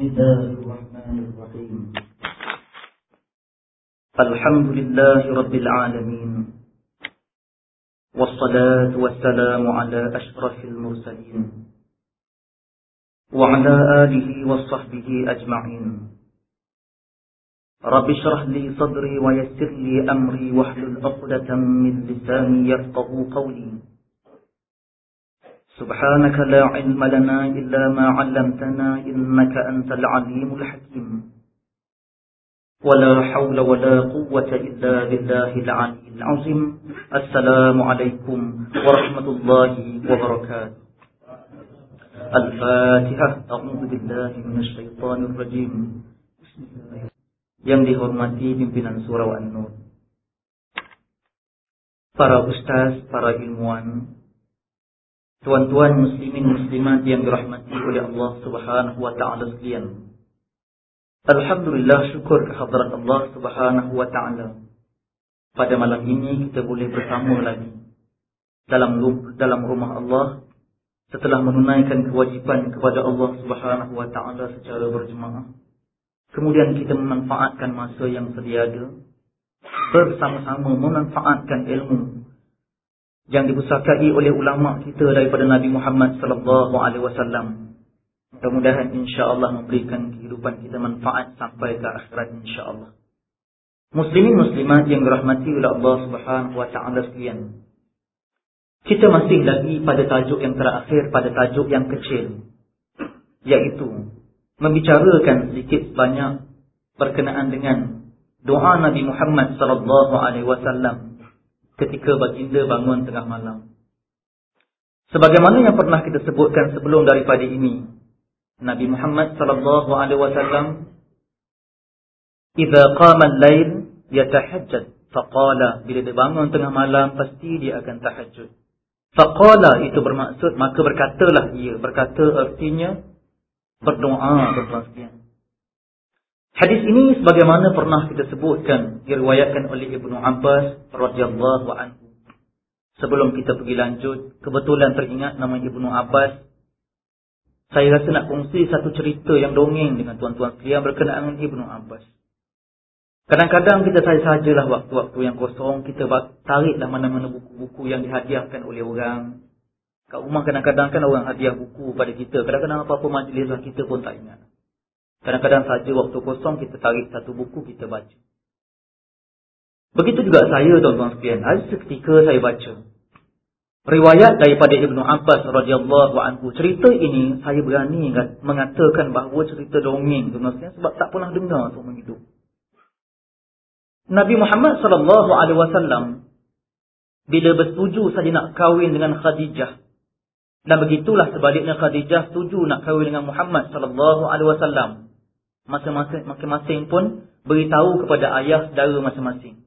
الله الرحمن الرحيم. الحمد لله رب العالمين. والصلاة والسلام على أشرف المرسلين. وعلى آله وصحبه أجمعين. رب اشرح لي صدري ويسر لي أمري واحلل عقدة من لساني يفقه قولي. سبحانك لا علم لنا إلا ما علمتنا إنك أنت العليم الحكيم. ولا حول ولا قوة إلا بالله العلي العظيم. السلام عليكم ورحمة الله وبركاته. الفاتحة. أعوذ بالله من الشيطان الرجيم. yang dihormati pimpinan surau An-Nur para ustaz, para ilmuwan Tuan-tuan muslimin muslimat yang dirahmati oleh Allah Subhanahu wa taala sekalian. Alhamdulillah syukur kehadrat Allah Subhanahu wa taala. Pada malam ini kita boleh bersama lagi dalam dalam rumah Allah setelah menunaikan kewajipan kepada Allah Subhanahu wa taala secara berjemaah. Kemudian kita memanfaatkan masa yang sedia ada bersama-sama memanfaatkan ilmu yang dipusakai oleh ulama kita daripada Nabi Muhammad sallallahu alaihi wasallam. Mudah-mudahan insya-Allah memberikan kehidupan kita manfaat sampai ke akhirat insya-Allah. Muslimin muslimat yang dirahmati oleh Allah Subhanahu wa taala sekalian. Kita masih lagi pada tajuk yang terakhir pada tajuk yang kecil yaitu membicarakan sedikit banyak berkenaan dengan doa Nabi Muhammad sallallahu alaihi wasallam ketika baginda bangun tengah malam. Sebagaimana yang pernah kita sebutkan sebelum daripada ini, Nabi Muhammad sallallahu alaihi wasallam "Idza qama al-lail yatahajjad." Faqala bila dia bangun tengah malam pasti dia akan tahajud. Faqala itu bermaksud maka berkatalah ia, berkata artinya berdoa sekalian. Hadis ini sebagaimana pernah kita sebutkan diriwayatkan oleh Ibnu Abbas radhiyallahu anhu. Sebelum kita pergi lanjut, kebetulan teringat nama Ibnu Abbas. Saya rasa nak kongsi satu cerita yang dongeng dengan tuan-tuan sekalian berkenaan dengan Ibnu Abbas. Kadang-kadang kita saja-sajalah waktu-waktu yang kosong, kita tariklah mana-mana buku-buku yang dihadiahkan oleh orang. Kat rumah kadang-kadang kan orang hadiah buku pada kita. Kadang-kadang apa-apa majlis lah kita pun tak ingat. Kadang-kadang saja waktu kosong kita tarik satu buku kita baca. Begitu juga saya tuan-tuan sekalian. Ada seketika saya baca. Riwayat daripada Ibnu Abbas radhiyallahu anhu. Cerita ini saya berani mengatakan bahawa cerita dongeng tuan-tuan sekalian. Sebab tak pernah dengar seumur hidup. Nabi Muhammad sallallahu alaihi wasallam bila bersetuju saja nak kahwin dengan Khadijah dan begitulah sebaliknya Khadijah setuju nak kahwin dengan Muhammad sallallahu alaihi wasallam masing-masing pun beritahu kepada ayah saudara masing-masing.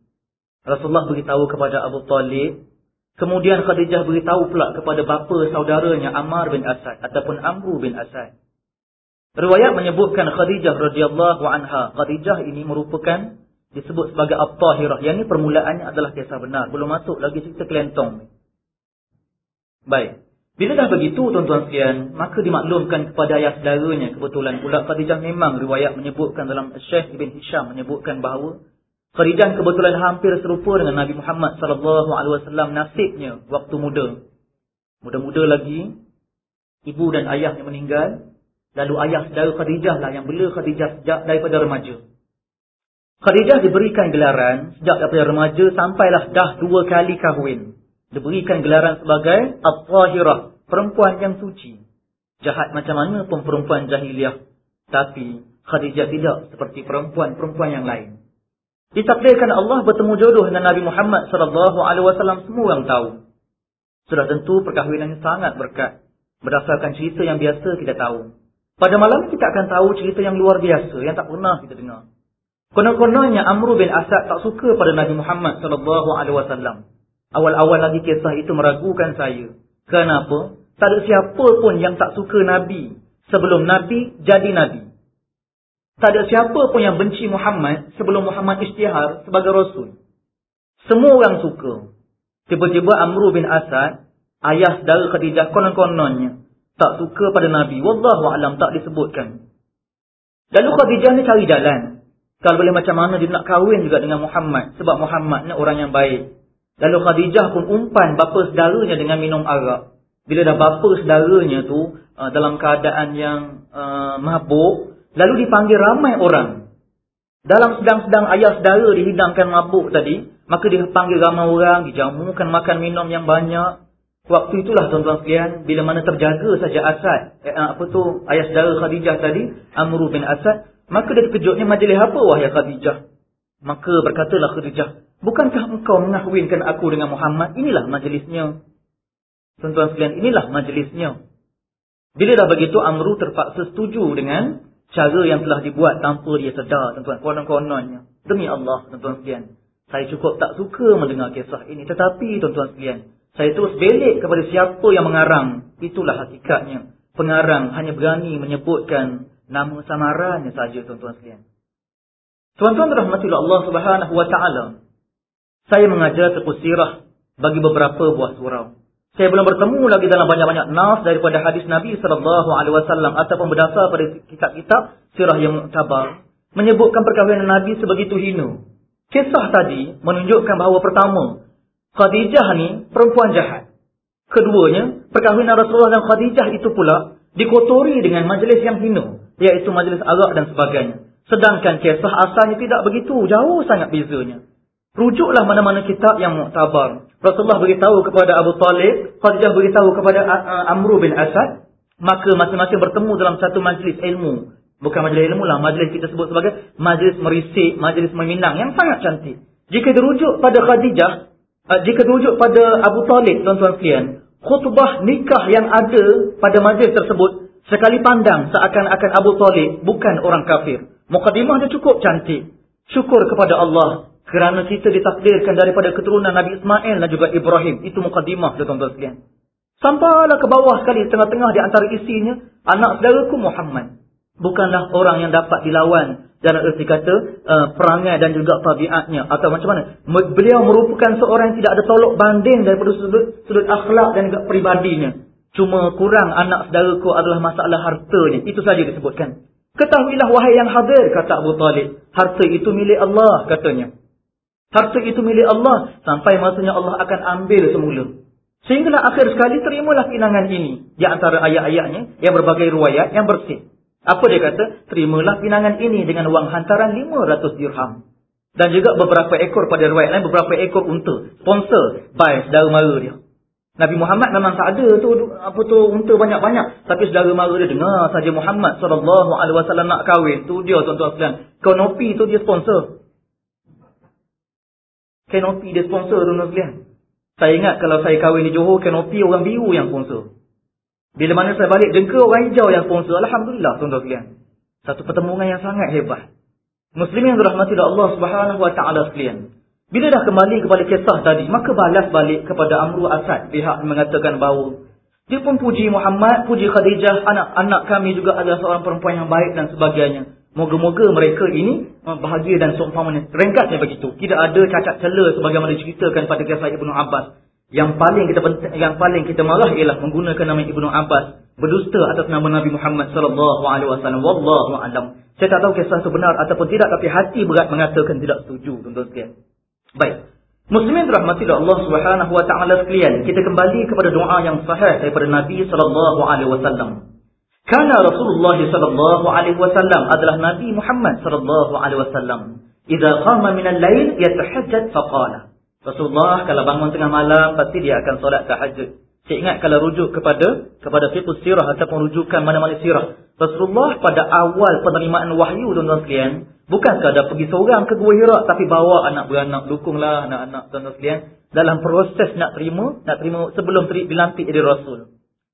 Rasulullah beritahu kepada Abu Talib. Kemudian Khadijah beritahu pula kepada bapa saudaranya Ammar bin Asad ataupun Amru bin Asad. Riwayat menyebutkan Khadijah radhiyallahu anha. Khadijah ini merupakan disebut sebagai At-Tahirah. Yang ini permulaannya adalah kisah benar. Belum masuk lagi cerita kelentong. Baik. Bila dah begitu tuan-tuan sekalian, maka dimaklumkan kepada ayah saudaranya kebetulan pula Khadijah memang riwayat menyebutkan dalam Syekh Ibn Hisham menyebutkan bahawa Khadijah kebetulan hampir serupa dengan Nabi Muhammad sallallahu alaihi wasallam nasibnya waktu muda. Muda-muda lagi ibu dan ayahnya meninggal, lalu ayah saudara Khadijah lah yang bela Khadijah sejak daripada remaja. Khadijah diberikan gelaran sejak daripada remaja sampailah dah dua kali kahwin diberikan gelaran sebagai Al-Tahirah, perempuan yang suci. Jahat macam mana pun perempuan jahiliah. Tapi Khadijah tidak seperti perempuan-perempuan yang lain. Ditakdirkan Allah bertemu jodoh dengan Nabi Muhammad SAW semua orang tahu. Sudah tentu perkahwinan sangat berkat. Berdasarkan cerita yang biasa kita tahu. Pada malam kita akan tahu cerita yang luar biasa yang tak pernah kita dengar. Konon-kononnya Amru bin Asad tak suka pada Nabi Muhammad SAW. Awal-awal lagi kisah itu meragukan saya. Kenapa? Tak ada siapa pun yang tak suka Nabi. Sebelum Nabi jadi Nabi. Tak ada siapa pun yang benci Muhammad sebelum Muhammad istihar sebagai Rasul. Semua orang suka. Tiba-tiba Amru bin Asad, ayah saudara Khadijah konon-kononnya, tak suka pada Nabi. Wallahualam tak disebutkan. Lalu Khadijah ni cari jalan. Kalau boleh macam mana dia nak kahwin juga dengan Muhammad. Sebab Muhammad ni orang yang baik. Lalu Khadijah pun umpan bapa saudaranya dengan minum arak. Bila dah bapa saudaranya tu uh, dalam keadaan yang uh, mabuk. Lalu dipanggil ramai orang. Dalam sedang-sedang ayah saudara dihidangkan mabuk tadi. Maka dia panggil ramai orang. Dijamukan makan minum yang banyak. Waktu itulah tuan-tuan sekalian. Bila mana terjaga saja Asad. Eh, apa tu ayah saudara Khadijah tadi. Amru bin Asad. Maka dia terkejutnya majlis apa wahai Khadijah. Maka berkatalah Khadijah. Bukankah engkau mengahwinkan aku dengan Muhammad? Inilah majlisnya. Tuan-tuan sekalian, inilah majlisnya. Bila dah begitu, Amru terpaksa setuju dengan cara yang telah dibuat tanpa dia sedar, tuan-tuan. Konon-kononnya. Demi Allah, tuan-tuan sekalian. Saya cukup tak suka mendengar kisah ini. Tetapi, tuan-tuan sekalian, saya terus belik kepada siapa yang mengarang. Itulah hakikatnya. Pengarang hanya berani menyebutkan nama samarannya saja, tuan-tuan sekalian. Tuan-tuan rahmatilah Allah subhanahu wa ta'ala. Saya mengajar tepuk sirah bagi beberapa buah surau. Saya belum bertemu lagi dalam banyak-banyak nas daripada hadis Nabi SAW ataupun berdasar pada kitab-kitab sirah yang muktabar. Menyebutkan perkahwinan Nabi sebegitu hina. Kisah tadi menunjukkan bahawa pertama, Khadijah ni perempuan jahat. Keduanya, perkahwinan Rasulullah dan Khadijah itu pula dikotori dengan majlis yang hina. Iaitu majlis arak dan sebagainya. Sedangkan kisah asalnya tidak begitu. Jauh sangat bezanya. Rujuklah mana-mana kitab yang muktabar. Rasulullah beritahu kepada Abu Talib, Khadijah beritahu kepada Amru bin Asad, maka masing-masing bertemu dalam satu majlis ilmu. Bukan majlis ilmu lah, majlis kita sebut sebagai majlis merisik, majlis meminang yang sangat cantik. Jika dirujuk pada Khadijah, jika dirujuk pada Abu Talib, tuan-tuan sekalian, khutbah nikah yang ada pada majlis tersebut, sekali pandang seakan-akan Abu Talib bukan orang kafir. Mukadimah dia cukup cantik. Syukur kepada Allah kerana kita ditakdirkan daripada keturunan Nabi Ismail dan juga Ibrahim. Itu mukadimah tuan-tuan sekalian. Sampailah ke bawah sekali tengah-tengah di antara isinya. Anak saudaraku Muhammad. Bukanlah orang yang dapat dilawan. Dalam erti kata uh, perangai dan juga tabiatnya. Atau macam mana. Beliau merupakan seorang yang tidak ada tolok banding daripada sudut, sudut akhlak dan juga peribadinya. Cuma kurang anak saudaraku adalah masalah hartanya. Itu saja disebutkan. Ketahuilah wahai yang hadir kata Abu Talib. Harta itu milik Allah katanya. Harta itu milik Allah. Sampai masanya Allah akan ambil semula. Sehinggalah akhir sekali terimalah pinangan ini. Di antara ayat-ayatnya. Yang berbagai ruayat yang bersih. Apa dia kata? Terimalah pinangan ini dengan wang hantaran 500 dirham. Dan juga beberapa ekor pada ruayat lain. Beberapa ekor unta. Sponsor by saudara mara dia. Nabi Muhammad memang tak ada tu apa tu unta banyak-banyak tapi saudara mara dia dengar saja Muhammad SAW nak kahwin tu dia tuan-tuan sekalian konopi tu dia sponsor Kenopi dia sponsor tuan-tuan sekalian. Saya ingat kalau saya kahwin di Johor, kenopi orang biru yang sponsor. Bila mana saya balik jengka orang hijau yang sponsor. Alhamdulillah tuan-tuan sekalian. Satu pertemuan yang sangat hebat. Muslim yang dirahmati Allah subhanahu wa ta'ala sekalian. Bila dah kembali kepada kisah tadi, maka balas balik kepada Amru Asad. Pihak mengatakan bahawa dia pun puji Muhammad, puji Khadijah, anak-anak kami juga adalah seorang perempuan yang baik dan sebagainya. Moga-moga mereka ini uh, bahagia dan seumpamanya. Ringkasnya begitu. Tidak ada cacat celah sebagaimana diceritakan pada kisah Ibnu Abbas. Yang paling kita yang paling kita marah ialah menggunakan nama Ibnu Abbas berdusta atas nama Nabi Muhammad sallallahu alaihi wasallam. Wallahu a'lam. Saya tak tahu kisah itu benar ataupun tidak tapi hati berat mengatakan tidak setuju tuan-tuan sekalian. Baik. Muslimin rahmati Allah Subhanahu wa taala sekalian, kita kembali kepada doa yang sahih daripada Nabi sallallahu alaihi wasallam. Karena Rasulullah sallallahu alaihi wasallam adalah Nabi Muhammad sallallahu alaihi wasallam. Idza qama min al-lail yatahajjad faqala. Rasulullah kalau bangun tengah malam pasti dia akan solat tahajud. Saya ingat kalau rujuk kepada kepada fiqh sirah ataupun rujukan mana-mana sirah. Rasulullah pada awal penerimaan wahyu tuan-tuan sekalian, bukan sekadar pergi seorang ke Gua Hira tapi bawa anak beranak, dukunglah anak-anak tuan-tuan sekalian dalam proses nak terima, nak terima sebelum dilantik jadi rasul.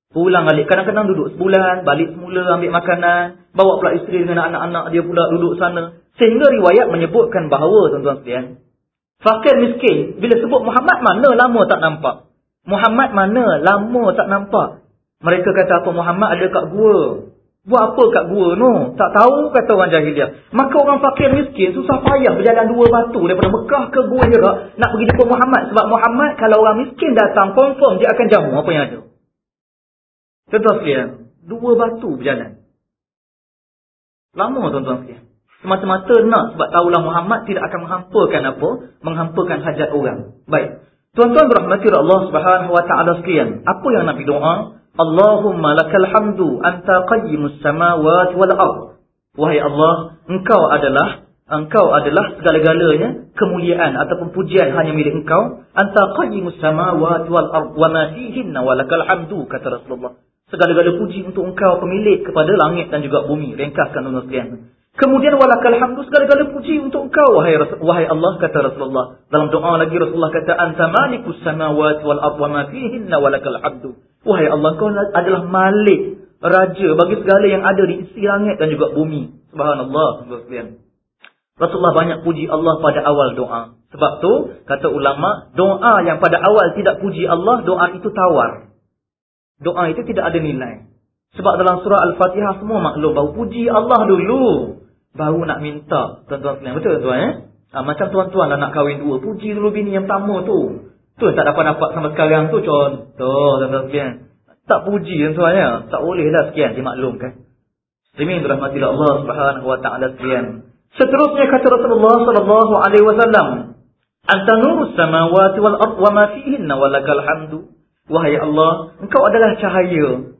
Pulang balik. Kadang-kadang duduk sebulan. Balik semula ambil makanan. Bawa pula isteri dengan anak-anak dia pula duduk sana. Sehingga riwayat menyebutkan bahawa tuan-tuan sekalian. Fakir miskin. Bila sebut Muhammad mana lama tak nampak. Muhammad mana lama tak nampak. Mereka kata apa Muhammad ada kat gua. Buat apa kat gua no? Tak tahu kata orang jahiliah. Maka orang fakir miskin susah payah berjalan dua batu daripada Mekah ke Gua Hira nak pergi jumpa Muhammad. Sebab Muhammad kalau orang miskin datang confirm dia akan jamu apa yang ada. Contoh sekalian, dua batu berjalan. Lama tuan-tuan sekalian. Semata-mata nak sebab tahulah Muhammad tidak akan menghampakan apa? Menghampakan hajat orang. Baik. Tuan-tuan berahmati Allah Subhanahu wa taala sekalian. Apa yang Nabi doa? Allahumma lakal hamdu anta qayyimus samawati wal ard. Wahai Allah, engkau adalah engkau adalah segala-galanya kemuliaan ataupun pujian hanya milik engkau. Anta qayyimus samawati wal ard wa ma fihinna wa lakal hamdu kata Rasulullah. Segala-gala puji untuk engkau pemilik kepada langit dan juga bumi. Ringkaskan tuan-tuan sekalian. Kemudian walakal hamdu segala-gala puji untuk engkau wahai wahai Allah kata Rasulullah. Dalam doa lagi Rasulullah kata anta malikus samawati wal ardh wa ma fihinna walakal hamdu. Wahai Allah kau adalah malik raja bagi segala yang ada di isi langit dan juga bumi. Subhanallah sekalian. Rasulullah banyak puji Allah pada awal doa. Sebab tu kata ulama doa yang pada awal tidak puji Allah doa itu tawar doa itu tidak ada nilai. Sebab dalam surah Al-Fatihah semua maklum bahawa puji Allah dulu. Baru nak minta tuan-tuan. Betul tuan eh? Ha, macam tuan-tuan lah nak kahwin dua. Puji dulu bini yang pertama tu. Tu tak dapat dapat sama sekarang tu contoh tuan-tuan sekalian. Tak puji tuan-tuan ya. Tak boleh lah sekian dimaklumkan. Demi rahmatilah Allah subhanahu wa ta'ala sekalian. Seterusnya kata Rasulullah sallallahu alaihi wasallam. Anta nurus samawati wal ard wa ma fihinna walakal hamdu. Wahai Allah, engkau adalah cahaya.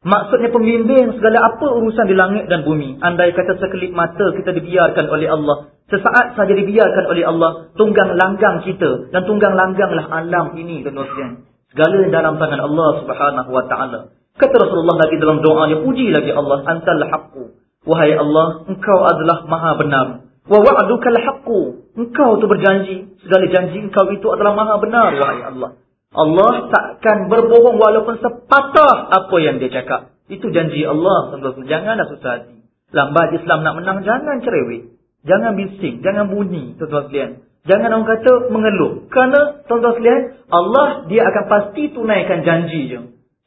Maksudnya pembimbing segala apa urusan di langit dan bumi. Andai kata sekelip mata kita dibiarkan oleh Allah. Sesaat saja dibiarkan oleh Allah. Tunggang langgang kita. Dan tunggang langganglah alam ini. Tuan-tuan. Segala dalam tangan Allah subhanahu wa ta'ala. Kata Rasulullah lagi dalam doanya. Puji lagi Allah. Antal haqqu. Wahai Allah, engkau adalah maha benar. Wa wa'adukal haqqu. Engkau tu berjanji. Segala janji engkau itu adalah maha benar. Wahai Allah. Allah takkan berbohong walaupun sepatah apa yang dia cakap. Itu janji Allah. Janganlah susah hati. Lambat Islam nak menang, jangan cerewet. Jangan bising, jangan bunyi, tuan-tuan sekalian. Jangan orang kata mengeluh. Kerana, tuan-tuan sekalian, Allah dia akan pasti tunaikan janji je.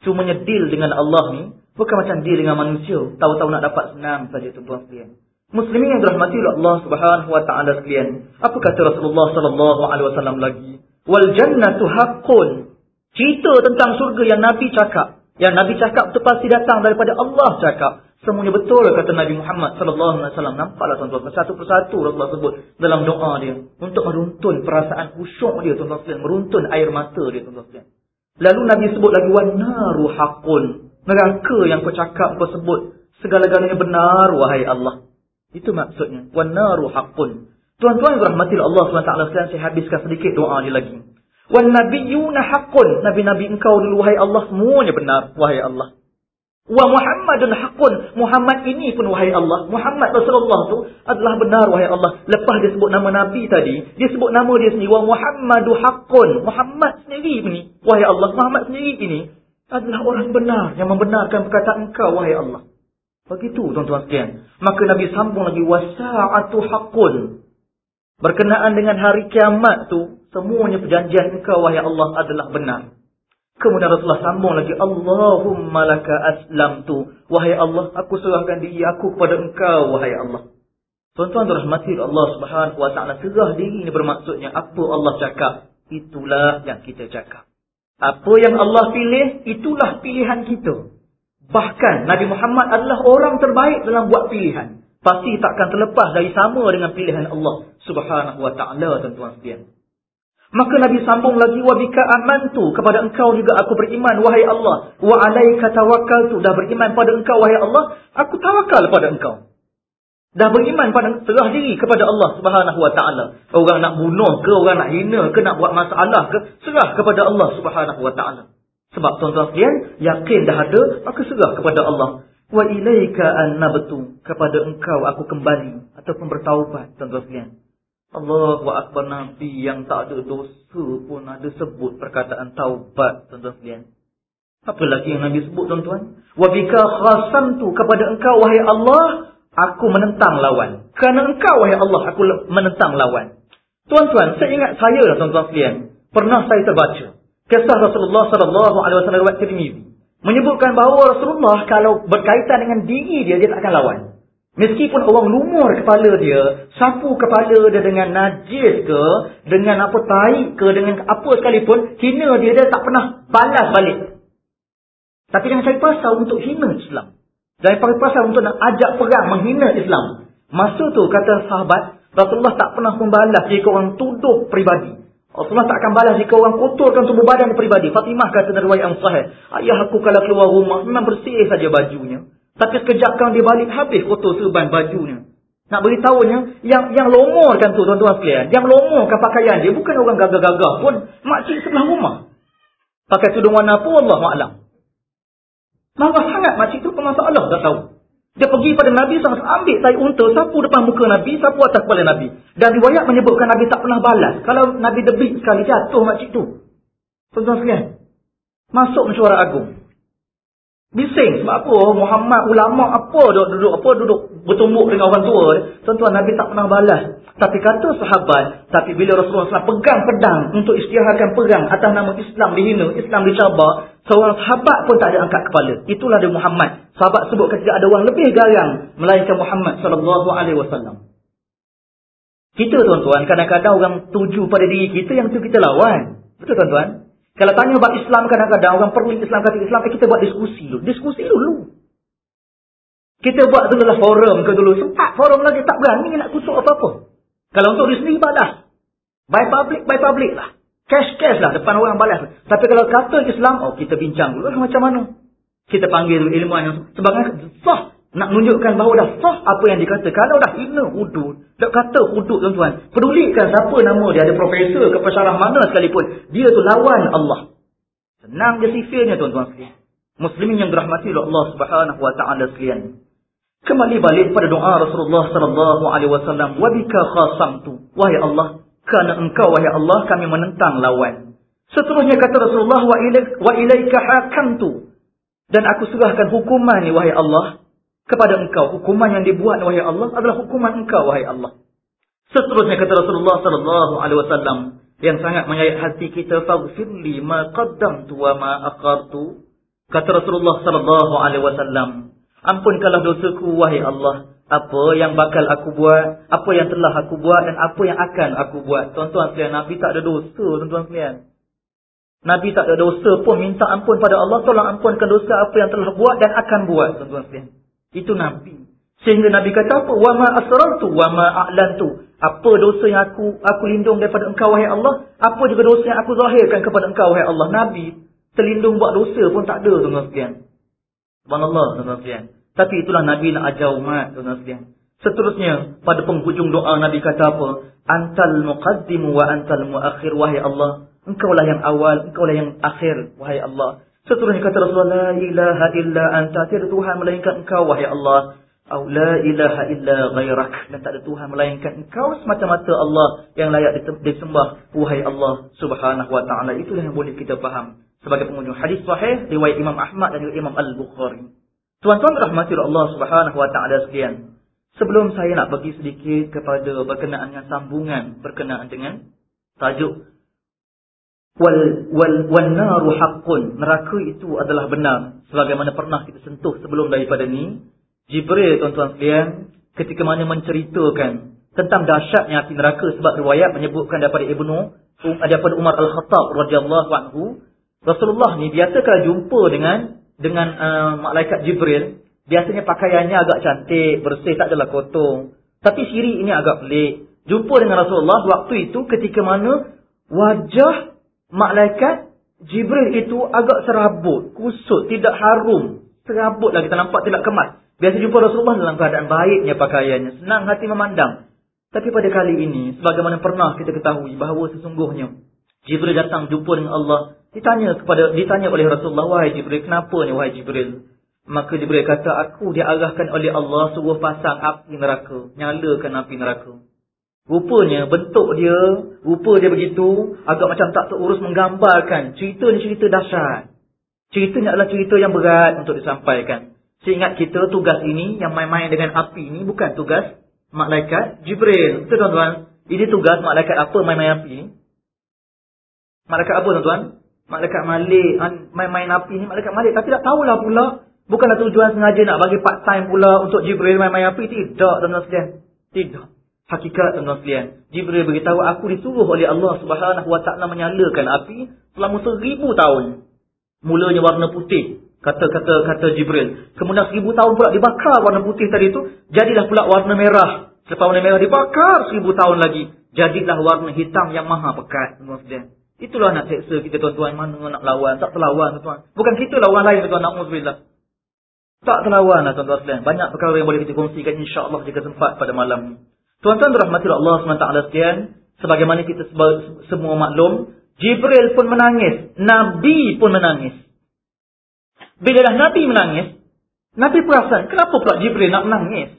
Cuma deal dengan Allah ni, bukan macam deal dengan manusia. Tahu-tahu nak dapat senang saja, tuan-tuan sekalian. Muslimin yang dirahmati Allah subhanahu wa ta'ala sekalian. Apa kata Rasulullah sallallahu alaihi wasallam lagi? Wal jannatu haqqun. Cerita tentang surga yang Nabi cakap. Yang Nabi cakap itu pasti datang daripada Allah cakap. Semuanya betul kata Nabi Muhammad sallallahu alaihi wasallam. Nampaklah tuan-tuan satu persatu Rasulullah sebut dalam doa dia untuk meruntun perasaan khusyuk dia tuan-tuan sekalian, meruntun air mata dia tuan-tuan sekalian. Lalu Nabi sebut lagi wan naru haqqun. Neraka yang kau cakap kau sebut segala-galanya benar wahai Allah. Itu maksudnya wan naru haqqun. Tuan-tuan rahmatil Allah SWT saya habiskan sedikit doa ni lagi. Wan nabiyyuna haqqun. Nabi-nabi engkau dulu wahai Allah semuanya benar wahai Allah. Wa Muhammadun haqqun. Muhammad ini pun wahai Allah. Muhammad Rasulullah tu adalah benar wahai Allah. Lepas dia sebut nama nabi tadi, dia sebut nama dia sendiri wa Muhammadu haqqun. Muhammad sendiri ini wahai Allah. Muhammad sendiri ini adalah orang benar yang membenarkan perkataan engkau wahai Allah. Begitu tuan-tuan sekalian. Maka Nabi sambung lagi wasa'atu haqqun. Berkenaan dengan hari kiamat tu, semuanya perjanjian engkau, wahai Allah, adalah benar. Kemudian Rasulullah sambung lagi, Allahumma laka aslam tu. Wahai Allah, aku serahkan diri aku kepada engkau, wahai Allah. Tuan-tuan rahmati Allah subhanahu wa ta'ala. Serah diri ini bermaksudnya, apa Allah cakap, itulah yang kita cakap. Apa yang Allah pilih, itulah pilihan kita. Bahkan Nabi Muhammad adalah orang terbaik dalam buat pilihan pasti takkan terlepas dari sama dengan pilihan Allah Subhanahu wa taala tuan-tuan sekalian. Maka Nabi sambung lagi wa bika amantu kepada engkau juga aku beriman wahai Allah wa alaika tawakkaltu dah beriman pada engkau wahai Allah aku tawakal pada engkau. Dah beriman pada serah diri kepada Allah Subhanahu wa taala. Orang nak bunuh ke orang nak hina ke nak buat masalah ke serah kepada Allah Subhanahu wa taala. Sebab tuan-tuan sekalian yakin dah ada maka serah kepada Allah. Wa ilaika annabtu kepada engkau aku kembali ataupun bertaubat tuan-tuan. Allahu akbar nabi yang tak ada dosa pun ada sebut perkataan taubat tuan-tuan sekalian. Apa lagi yang Nabi sebut tuan-tuan? Wa bika khasamtu kepada engkau wahai Allah aku menentang lawan. Kerana engkau wahai Allah aku menentang lawan. Tuan-tuan, saya ingat saya lah tuan-tuan sekalian. Pernah saya terbaca kisah Rasulullah sallallahu alaihi wasallam riwayat Tirmizi menyebutkan bahawa Rasulullah kalau berkaitan dengan diri dia, dia tak akan lawan. Meskipun orang lumur kepala dia, sapu kepala dia dengan najis ke, dengan apa taik ke, dengan apa sekalipun, hina dia, dia tak pernah balas balik. Tapi jangan cari pasal untuk hina Islam. Dan pasal untuk nak ajak perang menghina Islam. Masa tu kata sahabat, Rasulullah tak pernah membalas jika orang tuduh peribadi. Rasulullah tak akan balas jika orang kotorkan tubuh badan peribadi. Fatimah kata dalam riwayat yang sahih. Ayah aku kalau keluar rumah memang bersih saja bajunya. Tapi sekejap kan dia balik habis kotor serban bajunya. Nak beritahunya yang yang lomorkan tu tuan-tuan sekalian. Yang lomorkan pakaian dia bukan orang gagah-gagah pun. Makcik sebelah rumah. Pakai tudung warna pun Allah ma'alam. Marah sangat makcik tu Allah dah tahu. Dia pergi pada Nabi SAW, ambil tahi unta, sapu depan muka Nabi, sapu atas kepala Nabi. Dan riwayat menyebutkan Nabi tak pernah balas. Kalau Nabi debit sekali, jatuh makcik tu. Tuan-tuan sekalian. Masuk mesyuarat agung. Bising. Sebab apa? Muhammad ulama apa duduk duduk? Apa duduk bertumbuk dengan orang tua tuan-tuan Nabi tak pernah balas. Tapi kata sahabat tapi bila Rasulullah SAW pegang pedang untuk istiharkan perang atas nama Islam dihina Islam dicabar seorang sahabat pun tak ada angkat kepala. Itulah dia Muhammad. Sahabat sebut tidak ada orang lebih garang melainkan Muhammad sallallahu alaihi wasallam. Kita tuan-tuan kadang-kadang orang tuju pada diri kita yang tu kita lawan. Betul tuan-tuan kalau tanya buat Islam kadang-kadang orang perlu Islam kata Islam, eh, kita buat diskusi dulu. Diskusi dulu. Kita buat dulu lah forum ke dulu. Sempat forum lagi tak berani nak kutuk apa-apa. Kalau untuk diri sendiri balas. By public, by public lah. Cash-cash lah depan orang balas. Tapi kalau kata Islam, oh kita bincang dulu lah macam mana. Kita panggil ilmuwan yang sebagainya. Sah nak menunjukkan bahawa dah sah apa yang dikata. Kalau dah hina hudud. Tak kata hudud tuan-tuan. Pedulikan siapa nama dia. Ada profesor ke pesyarah mana sekalipun. Dia tu lawan Allah. Senang je sifirnya tuan-tuan sekalian. Muslimin yang dirahmati Allah subhanahu wa ta'ala sekalian. Kembali balik pada doa Rasulullah sallallahu alaihi wasallam. Wabika khasamtu. Wahai Allah. Kerana engkau wahai Allah kami menentang lawan. Seterusnya kata Rasulullah. Wa ilaika hakamtu. Dan aku serahkan hukuman ni wahai Allah kepada engkau. Hukuman yang dibuat wahai Allah adalah hukuman engkau wahai Allah. Seterusnya kata Rasulullah sallallahu alaihi wasallam yang sangat menyayat hati kita faghfirli ma qaddamtu wa ma aqartu. Kata Rasulullah sallallahu alaihi wasallam, ampunkanlah dosaku wahai Allah, apa yang bakal aku buat, apa yang telah aku buat dan apa yang akan aku buat. Tuan-tuan sekalian, Nabi tak ada dosa, tuan-tuan sekalian. Nabi tak ada dosa pun minta ampun pada Allah, tolong ampunkan dosa apa yang telah buat dan akan buat, tuan-tuan sekalian. Itu Nabi. Sehingga Nabi kata apa? Wa ma asrartu wa ma a'lantu. Apa dosa yang aku aku lindung daripada engkau wahai Allah? Apa juga dosa yang aku zahirkan kepada engkau wahai Allah? Nabi terlindung buat dosa pun tak ada tuan-tuan sekalian. Subhanallah tuan-tuan sekalian. Tapi itulah Nabi nak ajar umat tuan-tuan sekalian. Seterusnya pada penghujung doa Nabi kata apa? Antal muqaddimu wa antal muakhir wahai Allah. Engkau lah yang awal, engkau lah yang akhir wahai Allah. Seterusnya kata Rasulullah, La ilaha illa anta. Tiada Tuhan melainkan engkau, wahai Allah. Au la ilaha illa ghairak. Dan tak ada Tuhan melainkan engkau semata-mata Allah yang layak disembah. Wahai Allah subhanahu wa ta'ala. Itulah yang boleh kita faham. Sebagai pengunjung hadis sahih, riwayat Imam Ahmad dan juga Imam Al-Bukhari. Tuan-tuan rahmati Allah subhanahu wa ta'ala sekalian. Sebelum saya nak bagi sedikit kepada berkenaan dengan sambungan berkenaan dengan tajuk wal wal wan naru haqqun. Neraka itu adalah benar. Sebagaimana pernah kita sentuh sebelum daripada ni. Jibril tuan-tuan sekalian ketika mana menceritakan tentang dahsyatnya api neraka sebab riwayat menyebutkan daripada Ibnu um, daripada Umar Al-Khattab radhiyallahu anhu Rasulullah ni biasa kalau jumpa dengan dengan uh, malaikat Jibril. Biasanya pakaiannya agak cantik bersih tak adalah kotor. Tapi siri ini agak pelik. Jumpa dengan Rasulullah waktu itu ketika mana wajah malaikat Jibril itu agak serabut, kusut, tidak harum. Serabut lah kita nampak tidak kemas. Biasa jumpa Rasulullah dalam keadaan baiknya pakaiannya. Senang hati memandang. Tapi pada kali ini, sebagaimana pernah kita ketahui bahawa sesungguhnya Jibril datang jumpa dengan Allah. Ditanya kepada ditanya oleh Rasulullah, wahai Jibril, kenapa ni wahai Jibril? Maka Jibril kata, aku diarahkan oleh Allah suruh pasang api neraka. Nyalakan api neraka. Rupanya bentuk dia, rupa dia begitu, agak macam tak terurus menggambarkan. Cerita ni cerita dahsyat. Cerita ni adalah cerita yang berat untuk disampaikan. Seingat kita tugas ini yang main-main dengan api ini bukan tugas malaikat Jibril. Betul tuan-tuan? Ini tugas malaikat apa main-main api ini? Malaikat apa tuan-tuan? Malaikat Malik. Main-main api ini malaikat Malik. Tapi tak tahulah pula. Bukanlah tujuan sengaja nak bagi part time pula untuk Jibril main-main api. Tidak tuan-tuan sekalian. Tidak. Hakikat tuan-tuan sekalian. Jibril beritahu aku disuruh oleh Allah subhanahu wa ta'ala menyalakan api selama seribu tahun. Mulanya warna putih. Kata-kata kata Jibril. Kemudian seribu tahun pula dibakar warna putih tadi itu. Jadilah pula warna merah. Selepas warna merah dibakar seribu tahun lagi. Jadilah warna hitam yang maha pekat. Itulah nak seksa kita tuan-tuan. Mana nak lawan. Tak terlawan tuan-tuan. Bukan kita orang lain tuan-tuan. Nak. Tak terlawan lah tuan-tuan sekalian. Banyak perkara yang boleh kita kongsikan insya-Allah jika sempat pada malam ni. Tuan-tuan dirahmati Allah SWT sekalian, sebagaimana kita semua maklum, Jibril pun menangis, Nabi pun menangis. Bila dah Nabi menangis, Nabi perasan, kenapa pula Jibril nak menangis?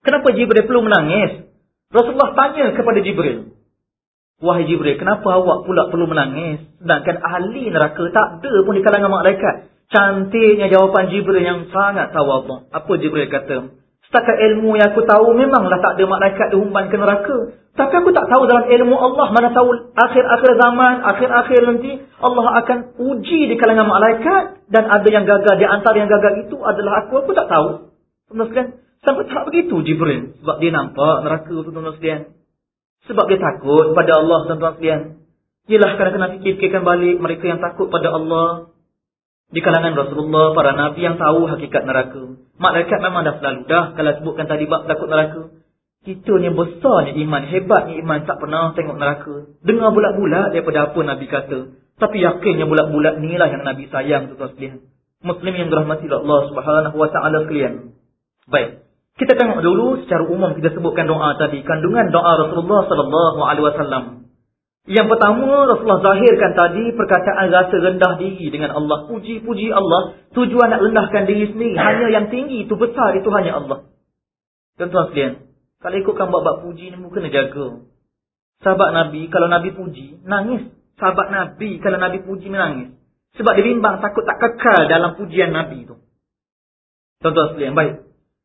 Kenapa Jibril perlu menangis? Rasulullah tanya kepada Jibril. Wahai Jibril, kenapa awak pula perlu menangis? Sedangkan ahli neraka tak ada pun di kalangan malaikat. Cantiknya jawapan Jibril yang sangat tawaduk. Apa Jibril kata? Setakat ilmu yang aku tahu memanglah tak ada malaikat dihumban ke neraka. Tapi aku tak tahu dalam ilmu Allah mana tahu akhir-akhir zaman, akhir-akhir nanti Allah akan uji di kalangan malaikat dan ada yang gagal di antara yang gagal itu adalah aku. Aku tak tahu. Tuan-tuan sampai tak begitu Jibril sebab dia nampak neraka tuan-tuan sekalian. Sebab dia takut pada Allah tuan-tuan sekalian. Yalah kadang-kadang fikir-fikirkan balik mereka yang takut pada Allah di kalangan Rasulullah, para Nabi yang tahu hakikat neraka. Malaikat memang dah selalu dah. Kalau sebutkan tadi bab takut neraka. Kita ni besarnya iman, hebatnya iman tak pernah tengok neraka. Dengar bulat-bulat daripada apa Nabi kata. Tapi yakinnya bulat-bulat ni lah yang Nabi sayang tuan sekalian. Muslim yang dirahmati Allah subhanahu wa ta'ala sekalian. Baik. Kita tengok dulu secara umum kita sebutkan doa tadi. Kandungan doa Rasulullah sallallahu alaihi wasallam. Yang pertama Rasulullah zahirkan tadi perkataan rasa rendah diri dengan Allah. Puji-puji Allah. Tujuan nak rendahkan diri sendiri. Hanya yang tinggi itu besar itu hanya Allah. Tuan-tuan sekalian. Kalau ikutkan bab-bab puji ni kena jaga. Sahabat Nabi kalau Nabi puji nangis. Sahabat Nabi kalau Nabi puji menangis. Sebab dia bimbang takut tak kekal dalam pujian Nabi itu. Tuan-tuan sekalian baik.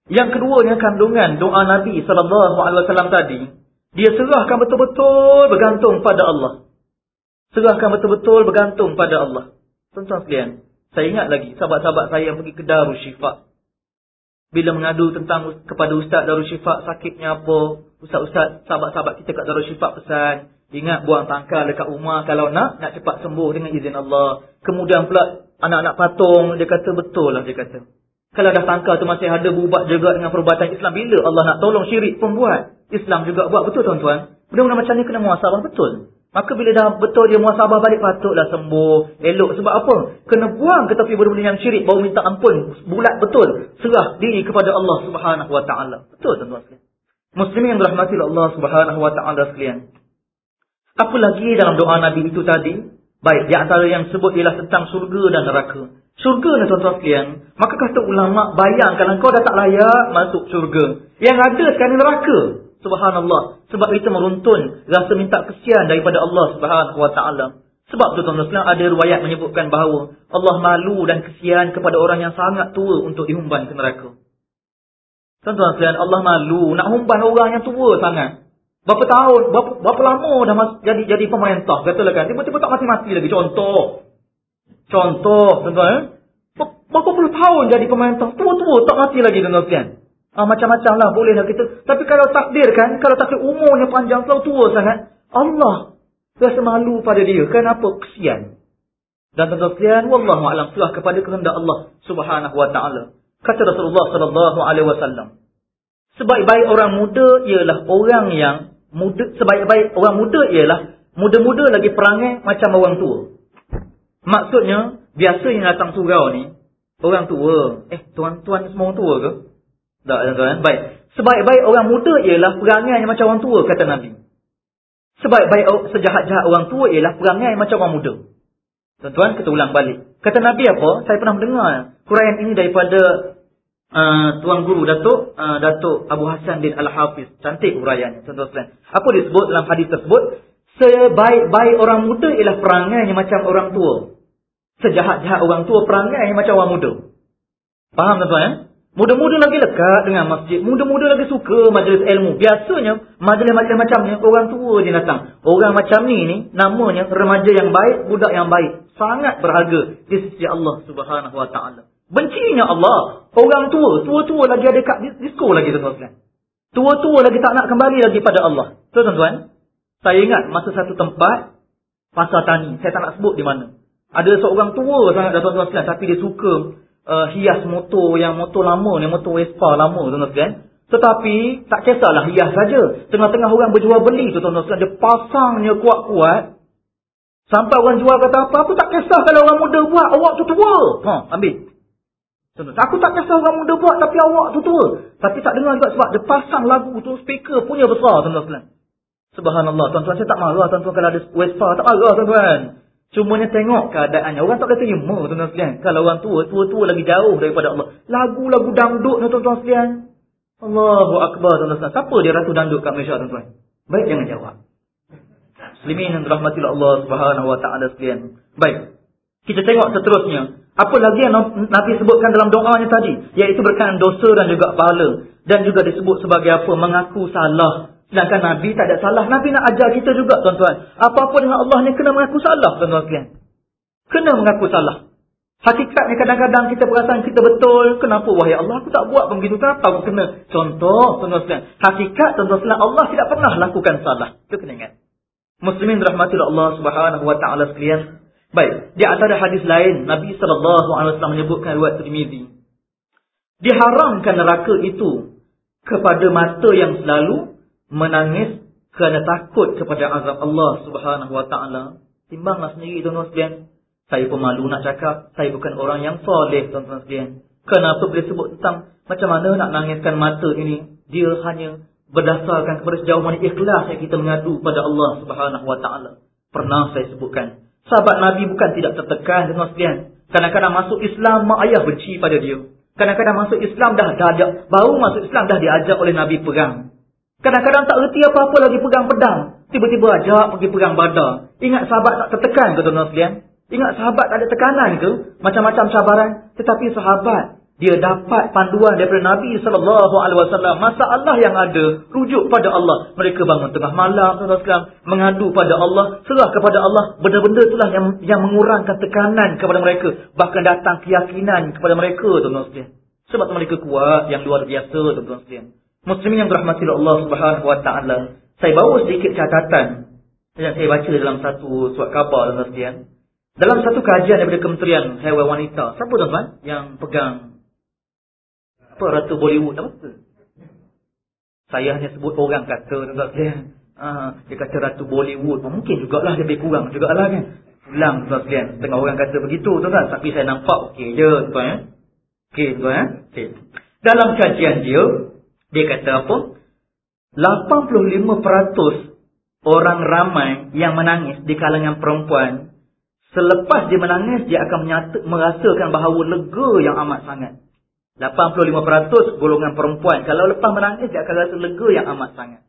Yang keduanya kandungan doa Nabi SAW tadi. Dia serahkan betul-betul bergantung pada Allah. Serahkan betul-betul bergantung pada Allah. Tuan-tuan sekalian, saya ingat lagi sahabat-sahabat saya yang pergi ke Darul Syifa. Bila mengadu tentang kepada Ustaz Darul Syifa sakitnya apa, Ustaz-Ustaz, sahabat-sahabat kita kat Darul Syifa pesan, ingat buang tangkal dekat rumah kalau nak, nak cepat sembuh dengan izin Allah. Kemudian pula anak-anak patung, dia kata betul lah dia kata. Kalau dah sangka tu masih ada bubat juga dengan perubatan Islam, bila Allah nak tolong syirik pun buat. Islam juga buat betul tuan-tuan. Benda-benda macam ni kena muasabah betul. Maka bila dah betul dia muasabah balik patutlah sembuh, elok. Sebab apa? Kena buang ke tepi benda-benda yang syirik baru minta ampun. Bulat betul. Serah diri kepada Allah subhanahu wa ta'ala. Betul tuan-tuan sekalian. Muslimin yang berahmati Allah subhanahu wa ta'ala sekalian. Apa lagi dalam doa Nabi itu tadi? Baik, di antara yang sebut ialah tentang surga dan neraka. Surga ni tuan-tuan sekalian. Maka kata ulama, bayangkan kau dah tak layak masuk surga. Yang ada sekarang neraka. Subhanallah. Sebab kita meruntun rasa minta kesian daripada Allah Taala. Sebab tu tuan-tuan ada riwayat menyebutkan bahawa Allah malu dan kesian kepada orang yang sangat tua untuk dihumban ke neraka. Tuan-tuan Allah malu nak humban orang yang tua sangat. Berapa tahun, berapa, berapa lama dah jadi jadi pemerintah, katalah kan. Tiba-tiba tak mati-mati lagi. Contoh. Contoh, tuan-tuan. Eh? Berapa puluh tahun jadi pemerintah, tua-tua tak mati lagi, tuan-tuan. Ah, Macam-macam lah boleh lah kita. Tapi kalau takdir kan, kalau takdir umurnya panjang, selalu tua sangat. Allah rasa malu pada dia. Kenapa? Kesian. Dan tentu kesian, Wallahu alam telah kepada kehendak Allah subhanahu wa ta'ala. Kata Rasulullah sallallahu alaihi wasallam. Sebaik-baik orang muda ialah orang yang muda sebaik-baik orang muda ialah muda-muda lagi perangai macam orang tua. Maksudnya yang datang surau ni orang tua. Eh tuan-tuan semua orang tua ke? Tak tuan-tuan. Baik. Sebaik-baik orang muda ialah perangai macam orang tua, kata Nabi. Sebaik-baik sejahat-jahat orang tua ialah perangai macam orang muda. Tuan-tuan, kita ulang balik. Kata Nabi apa? Saya pernah mendengar huraian ini daripada uh, Tuan Guru Datuk uh, Datuk Abu Hassan bin Al-Hafiz. Cantik huraiannya, tuan-tuan. Apa disebut dalam hadis tersebut? Sebaik-baik orang muda ialah perangai macam orang tua. Sejahat-jahat orang tua perangai macam orang muda. Faham tuan-tuan? Eh? Muda-muda lagi lekat dengan masjid. Muda-muda lagi suka majlis ilmu. Biasanya, majlis-majlis macam ni, orang tua dia datang. Orang macam ni ni, namanya remaja yang baik, budak yang baik. Sangat berharga di sisi Allah subhanahu wa ta'ala. Bencinya Allah. Orang tua, tua-tua lagi ada kat disko lagi tuan-tuan. Tua-tua lagi tak nak kembali lagi pada Allah. Tuan-tuan, saya ingat masa satu tempat, pasar tani. Saya tak nak sebut di mana. Ada seorang tua sangat dah tuan-tuan. Tapi dia suka uh, hias motor yang motor lama ni. Motor Vespa lama tuan-tuan. Tetapi tak kisahlah hias saja. Tengah-tengah orang berjual beli tu tuan-tuan. Dia pasangnya kuat-kuat. Sampai orang jual kata apa. Aku tak kisah kalau orang muda buat. Awak tu tua. Ha, ambil. Aku tak kisah orang muda buat. Tapi awak tu tua. Tapi tak dengar juga sebab dia pasang lagu tu. Speaker punya besar tuan-tuan. Subhanallah. Tuan-tuan saya tak marah tuan-tuan kalau ada Vespa. Tak marah tuan-tuan. Cumanya tengok keadaannya. Orang tak boleh terima tuan-tuan sekalian. Kalau orang tua, tua-tua lagi jauh daripada Allah. Lagu-lagu dangdut tuan-tuan sekalian. Allahu Akbar tuan-tuan sekalian. Siapa dia ratu dangdut kat Malaysia tuan-tuan? Baik jangan jawab. Muslimin yang dirahmatilah Allah subhanahu wa ta'ala sekalian. Baik. Kita tengok seterusnya. Apa lagi yang Nabi sebutkan dalam doanya tadi? Iaitu berkaitan dosa dan juga pahala. Dan juga disebut sebagai apa? Mengaku salah. Sedangkan Nabi tak ada salah. Nabi nak ajar kita juga tuan-tuan. Apa-apa dengan Allah ni kena mengaku salah tuan-tuan. Kena mengaku salah. Hakikatnya kadang-kadang kita perasan kita betul. Kenapa wahai Allah aku tak buat begitu. Kenapa aku kena? Contoh tuan-tuan. Hakikat tuan-tuan Allah tidak pernah lakukan salah. Itu kena ingat. Muslimin rahmatullahi Allah subhanahu wa ta'ala sekalian. Baik. Di antara hadis lain. Nabi SAW menyebutkan riwayat Tirmidhi. Diharamkan neraka itu kepada mata yang selalu menangis kerana takut kepada azab Allah Subhanahu wa taala. Timbanglah sendiri tuan-tuan sekalian. Saya pemalu nak cakap, saya bukan orang yang soleh tuan-tuan sekalian. Kenapa boleh sebut tentang macam mana nak nangiskan mata ini? Dia hanya berdasarkan kepada sejauh mana ikhlas yang kita mengadu pada Allah Subhanahu wa taala. Pernah saya sebutkan, sahabat Nabi bukan tidak tertekan tuan-tuan sekalian. Kadang-kadang masuk Islam mak ayah benci pada dia. Kadang-kadang masuk Islam dah dah baru masuk Islam dah diajak oleh Nabi perang. Kadang-kadang tak reti apa-apa lagi pegang pedang. Tiba-tiba ajak pergi pegang badar. Ingat sahabat tak tertekan ke tuan-tuan sekalian? Ingat sahabat tak ada tekanan ke? Macam-macam cabaran. Tetapi sahabat, dia dapat panduan daripada Nabi SAW. Masalah yang ada, rujuk pada Allah. Mereka bangun tengah malam, tuan-tuan sekalian. Mengadu pada Allah, serah kepada Allah. Benda-benda itulah yang yang mengurangkan tekanan kepada mereka. Bahkan datang keyakinan kepada mereka, tuan-tuan sekalian. Sebab mereka kuat, yang luar biasa, tuan-tuan sekalian. Muslimin yang berahmati Allah Subhanahu wa taala. Saya bawa sedikit catatan yang saya baca dalam satu surat khabar dan sekian. Dalam satu kajian daripada Kementerian Hewan Wanita. Siapa tuan-tuan yang pegang apa Ratu Bollywood apa? Saya hanya sebut orang kata tuan-tuan Ah, dia kata Ratu Bollywood. Mungkin jugalah lebih kurang jugalah kan. Pulang tuan-tuan. Tengah orang kata begitu tuan-tuan. Tapi saya nampak okey je tuan-tuan. Eh? Okey tuan-tuan. Okay. Dalam kajian dia, dia kata apa? 85% orang ramai yang menangis di kalangan perempuan. Selepas dia menangis, dia akan menyata, merasakan bahawa lega yang amat sangat. 85% golongan perempuan. Kalau lepas menangis, dia akan rasa lega yang amat sangat.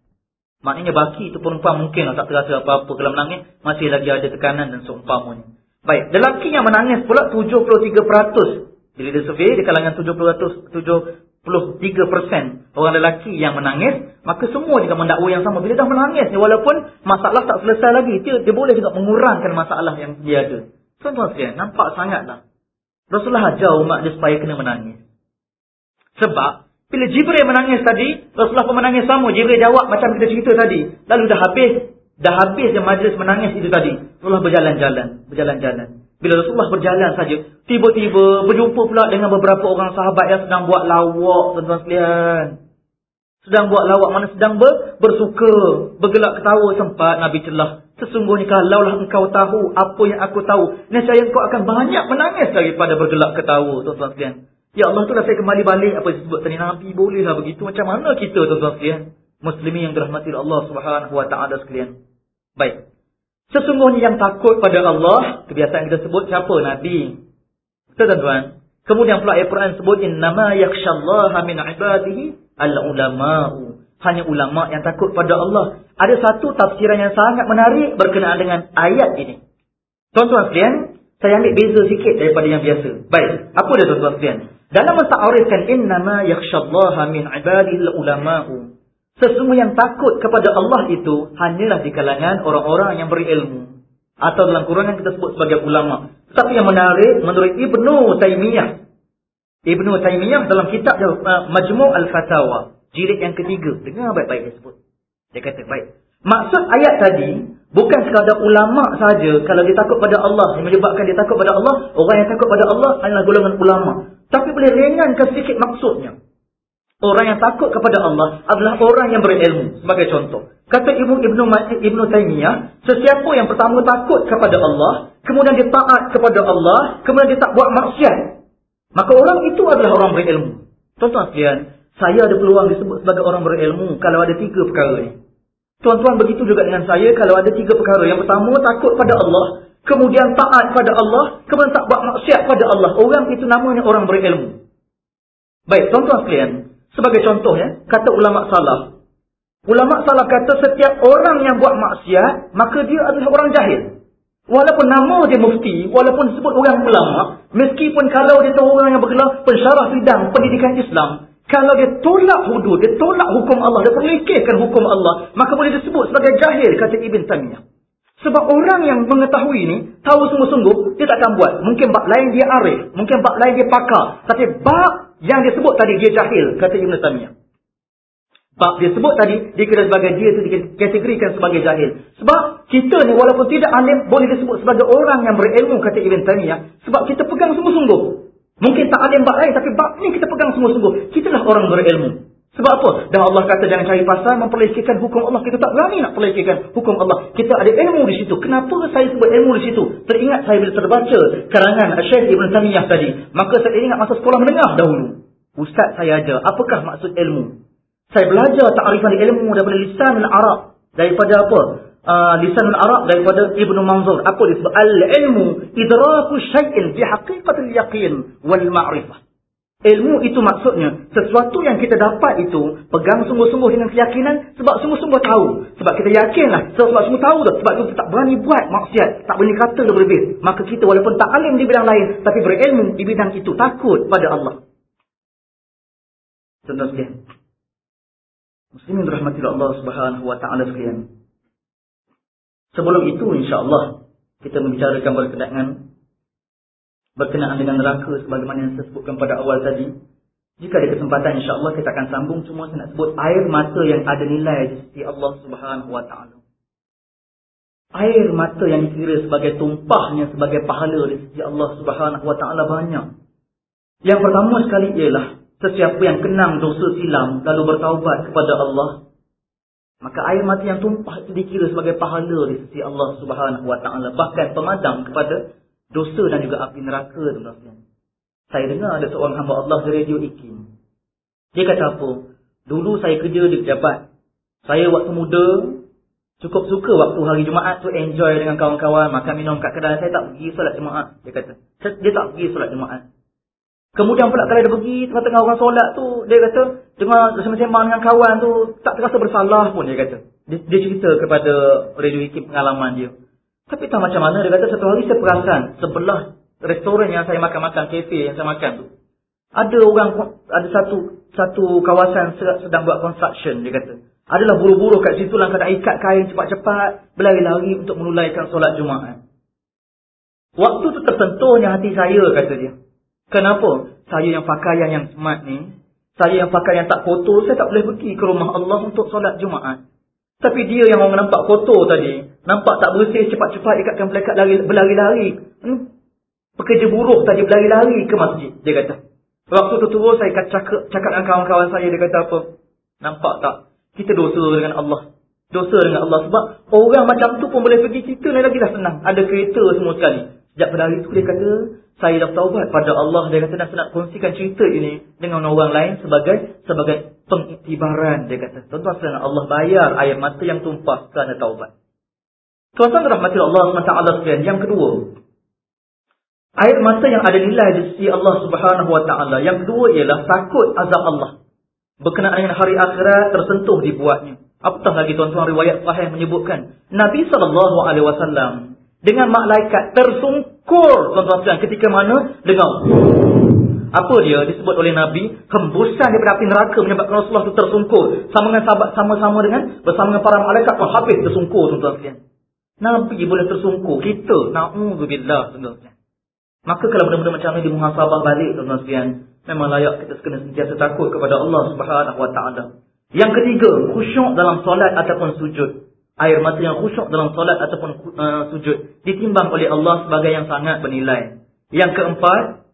Maknanya baki itu perempuan mungkin tak terasa apa-apa. Kalau menangis, masih lagi ada tekanan dan seumpamanya. Baik, lelaki yang menangis pula 73%. Bila dia survey di kalangan 70%, 73% orang lelaki yang menangis, maka semua juga mendakwa yang sama. Bila dah menangis, walaupun masalah tak selesai lagi, dia, dia boleh juga mengurangkan masalah yang dia ada. Tuan-tuan sekalian, nampak sangatlah. Rasulullah ajar umat dia supaya kena menangis. Sebab, bila Jibril menangis tadi, Rasulullah pun menangis sama. Jibril jawab macam kita cerita tadi. Lalu dah habis, dah habis dia majlis menangis itu tadi. Rasulullah berjalan-jalan, berjalan-jalan. Bila Rasulullah berjalan saja, tiba-tiba berjumpa pula dengan beberapa orang sahabat yang sedang buat lawak, tuan-tuan sekalian. Sedang buat lawak, mana sedang ber, bersuka, bergelak ketawa sempat Nabi celah. Sesungguhnya kalaulah engkau tahu apa yang aku tahu, nescaya engkau akan banyak menangis daripada bergelak ketawa, tuan-tuan sekalian. Ya Allah, itulah saya kembali balik apa disebut tadi Nabi, bolehlah begitu. Macam mana kita, tuan-tuan sekalian? Muslimin yang dirahmati Allah subhanahu wa ta'ala sekalian. Baik. Sesungguhnya yang takut pada Allah, kebiasaan kita sebut siapa? Nabi. Tuan-tuan? Kemudian pula ayat Quran sebut innama yakhshallaha min ibadihi al-ulama'u. Hanya ulama yang takut pada Allah. Ada satu tafsiran yang sangat menarik berkenaan dengan ayat ini. Tuan-tuan sekalian, saya ambil beza sikit daripada yang biasa. Baik, apa dia tuan-tuan sekalian? Dalam menta'arifkan innama yakhshallaha min ibadihi al-ulama'u. Sesungguhnya yang takut kepada Allah itu hanyalah di kalangan orang-orang yang berilmu. Atau dalam Quran yang kita sebut sebagai ulama. Tetapi yang menarik menurut Ibnu Taymiyah. Ibnu Taymiyah dalam kitab uh, Majmu' Al-Fatawa. Jilid yang ketiga. Dengar baik-baik dia sebut. Dia kata baik. Maksud ayat tadi. Bukan sekadar ulama saja kalau dia takut pada Allah yang menyebabkan dia takut pada Allah, orang yang takut pada Allah adalah golongan ulama. Tapi boleh ringankan sedikit maksudnya. Orang yang takut kepada Allah adalah orang yang berilmu. Sebagai contoh. Kata Ibnu Ibnu Ibnu Taimiyah, sesiapa yang pertama takut kepada Allah, kemudian dia taat kepada Allah, kemudian dia tak buat maksiat, maka orang itu adalah orang berilmu. Tuan-tuan sekalian, saya ada peluang disebut sebagai orang berilmu kalau ada tiga perkara ini. Tuan-tuan begitu juga dengan saya kalau ada tiga perkara. Yang pertama takut pada Allah. Kemudian taat pada Allah. Kemudian tak buat maksiat pada Allah. Orang itu namanya orang berilmu. Baik, tuan-tuan sekalian. Sebagai contoh ya. Kata ulama salah. Ulama salah kata setiap orang yang buat maksiat. Maka dia adalah orang jahil. Walaupun nama dia mufti. Walaupun disebut orang ulama. Meskipun kalau dia tahu orang yang bergelar pensyarah bidang pendidikan Islam. Kalau dia tolak hudud, dia tolak hukum Allah, dia perlekehkan hukum Allah, maka boleh disebut sebagai jahil, kata Ibn Tamiyah. Sebab orang yang mengetahui ini, tahu sungguh-sungguh, dia takkan buat. Mungkin bab lain dia arif, mungkin bab lain dia pakar. Tapi bab yang dia sebut tadi, dia jahil, kata Ibn Tamiyah. Bab dia sebut tadi, dia kira sebagai dia itu dikategorikan sebagai jahil. Sebab kita ni walaupun tidak alim, boleh disebut sebagai orang yang berilmu, kata Ibn Tamiyah. Sebab kita pegang sungguh-sungguh. Mungkin tak yang bab lain, tapi bab ni kita pegang sungguh-sungguh. Kitalah orang berilmu. Sebab apa? Dan Allah kata jangan cari pasal memperlekehkan hukum Allah. Kita tak berani nak perlekehkan hukum Allah. Kita ada ilmu di situ. Kenapa saya sebut ilmu di situ? Teringat saya bila terbaca karangan Syekh Ibn Tamiyah tadi. Maka saya ingat masa sekolah menengah dahulu. Ustaz saya ajar. Apakah maksud ilmu? Saya belajar ta'rifan ilmu daripada lisan al-Arab. Daripada apa? uh, lisan al-Arab daripada Ibn Manzur. Apa dia sebut? Al-ilmu idraku syai'in fi haqiqatil yaqin wal ma'rifah. Ilmu itu maksudnya sesuatu yang kita dapat itu pegang sungguh-sungguh dengan keyakinan sebab sungguh-sungguh tahu. Sebab kita yakinlah sebab sungguh tahu dah. Sebab kita tak berani buat maksiat, tak berani kata lebih-lebih. Maka kita walaupun tak alim di bidang lain tapi berilmu di bidang itu takut pada Allah. Contoh sekalian. Muslimin rahmatillah Allah Subhanahu wa taala sekalian. Sebelum itu insya-Allah kita membicarakan berkenaan berkenaan dengan neraka sebagaimana yang saya sebutkan pada awal tadi. Jika ada kesempatan insya-Allah kita akan sambung cuma saya nak sebut air mata yang ada nilai di sisi Allah Subhanahu wa taala. Air mata yang dikira sebagai tumpahnya sebagai pahala di sisi Allah Subhanahu wa taala banyak. Yang pertama sekali ialah sesiapa yang kenang dosa silam lalu bertaubat kepada Allah Maka air mati yang tumpah itu dikira sebagai pahala di sisi Allah Subhanahu Wa Taala. Bahkan pemadam kepada dosa dan juga api neraka. Teman-teman. Saya dengar ada seorang hamba Allah di radio Ikim. Dia kata apa? Dulu saya kerja di pejabat. Saya waktu muda cukup suka waktu hari Jumaat tu enjoy dengan kawan-kawan. Makan minum kat kedai. Saya tak pergi solat Jumaat. Dia kata. Dia tak pergi solat Jumaat. Kemudian pula kalau dia pergi tengah-tengah orang solat tu, dia kata, dengar bersama-sama dengan kawan tu, tak terasa bersalah pun dia kata. Dia, dia cerita kepada Radio Ikim pengalaman dia. Tapi tak macam mana, dia kata satu hari saya perasan sebelah restoran yang saya makan-makan, kafe yang saya makan tu. Ada orang, ada satu satu kawasan sedang buat construction, dia kata. Adalah buruh-buruh kat situ lah, kadang ikat kain cepat-cepat, berlari-lari untuk menulaikan solat Jumaat. Waktu tu tersentuhnya hati saya, kata dia. Kenapa? Saya yang pakaian yang smart ni, saya yang pakaian yang tak kotor, saya tak boleh pergi ke rumah Allah untuk solat Jumaat. Tapi dia yang orang nampak kotor tadi, nampak tak bersih, cepat-cepat ikatkan melekat berlari-lari. Hmm? Pekerja buruh tadi berlari-lari ke masjid, dia kata. Waktu tu terus saya cakap, cakap dengan kawan-kawan saya, dia kata apa? Nampak tak? Kita dosa dengan Allah. Dosa dengan Allah. Sebab orang macam tu pun boleh pergi, kita ni lagi dah senang. Ada kereta semua sekali. Sejak pada hari itu dia kata, saya dah taubat pada Allah. Dia kata nak nak kongsikan cerita ini dengan orang lain sebagai sebagai pengiktibaran dia kata tuan-tuan Allah bayar air mata yang tumpah kerana taubat. Tuan-tuan rahmati Allah SWT sekalian yang kedua air mata yang ada nilai di sisi Allah Subhanahu wa taala. Yang kedua ialah takut azab Allah. Berkenaan dengan hari akhirat tersentuh dibuatnya. Apatah lagi tuan-tuan riwayat sahih menyebutkan Nabi sallallahu alaihi wasallam dengan malaikat tersungkur tuan-tuan ketika mana? Dengar. Apa dia disebut oleh nabi? Hembusan daripada api neraka menyebabkan Rasulullah itu tersungkur. Sama dengan sahabat sama-sama dengan bersama dengan para malaikat pun habis tersungkur tuan-tuan nabi boleh tersungkur. Kita naudzubillah tuan-tuan maka kalau benda-benda macam ni dimuhasabah balik tuan-tuan memang layak kita kena sentiasa takut kepada Allah Subhanahu wa taala. Yang ketiga khusyuk dalam solat ataupun sujud air mata yang khusyuk dalam solat ataupun uh, sujud ditimbang oleh Allah sebagai yang sangat bernilai. Yang keempat,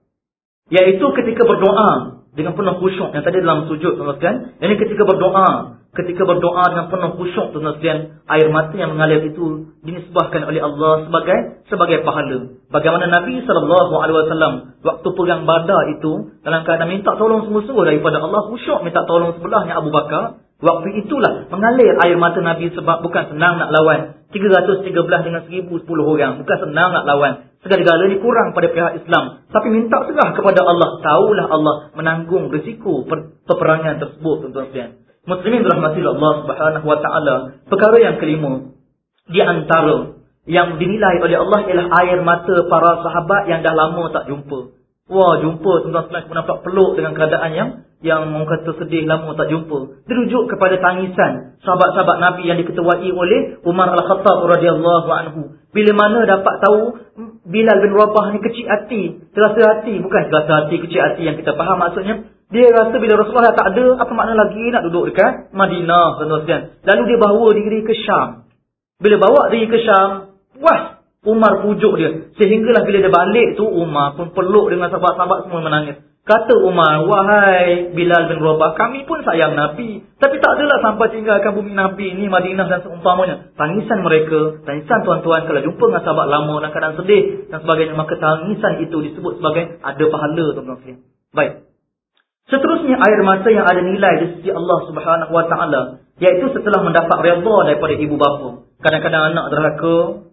iaitu ketika berdoa dengan penuh khusyuk yang tadi dalam sujud tuan-tuan. Ini ketika berdoa, ketika berdoa dengan penuh khusyuk tuan-tuan, air mata yang mengalir itu dinisbahkan oleh Allah sebagai sebagai pahala. Bagaimana Nabi sallallahu alaihi wasallam waktu perang Badar itu dalam keadaan minta tolong sungguh-sungguh daripada Allah khusyuk minta tolong sebelahnya Abu Bakar Waktu itulah mengalir air mata Nabi sebab bukan senang nak lawan 313 dengan 1010 orang. Bukan senang nak lawan. Segala-gala ni kurang pada pihak Islam. Tapi minta serah kepada Allah. Taulah Allah menanggung risiko per peperangan tersebut tuan-tuan. Muslimin berahmati Allah subhanahu wa ta'ala. Perkara yang kelima. Di antara yang dinilai oleh Allah ialah air mata para sahabat yang dah lama tak jumpa. Wah jumpa tuan-tuan sekalian nampak peluk dengan keadaan yang yang orang kata sedih lama tak jumpa. Dirujuk kepada tangisan sahabat-sahabat Nabi yang diketuai oleh Umar Al-Khattab radhiyallahu anhu. Bila mana dapat tahu Bilal bin Rabah ni kecil hati, terasa hati, bukan terasa hati kecil hati yang kita faham maksudnya. Dia rasa bila Rasulullah tak ada, apa makna lagi nak duduk dekat Madinah tuan-tuan. Lalu dia bawa diri ke Syam. Bila bawa diri ke Syam, puas Umar pujuk dia. Sehinggalah bila dia balik tu, Umar pun peluk dengan sahabat-sahabat semua menangis. Kata Umar, wahai Bilal bin Rabah, kami pun sayang Nabi. Tapi tak adalah sampai tinggalkan bumi Nabi ni, Madinah dan seumpamanya. Tangisan mereka, tangisan tuan-tuan kalau jumpa dengan sahabat lama dan keadaan sedih dan sebagainya. Maka tangisan itu disebut sebagai ada pahala tuan-tuan. Baik. Seterusnya air mata yang ada nilai di sisi Allah subhanahu wa ta'ala. Iaitu setelah mendapat redha daripada ibu bapa. Kadang-kadang anak derhaka,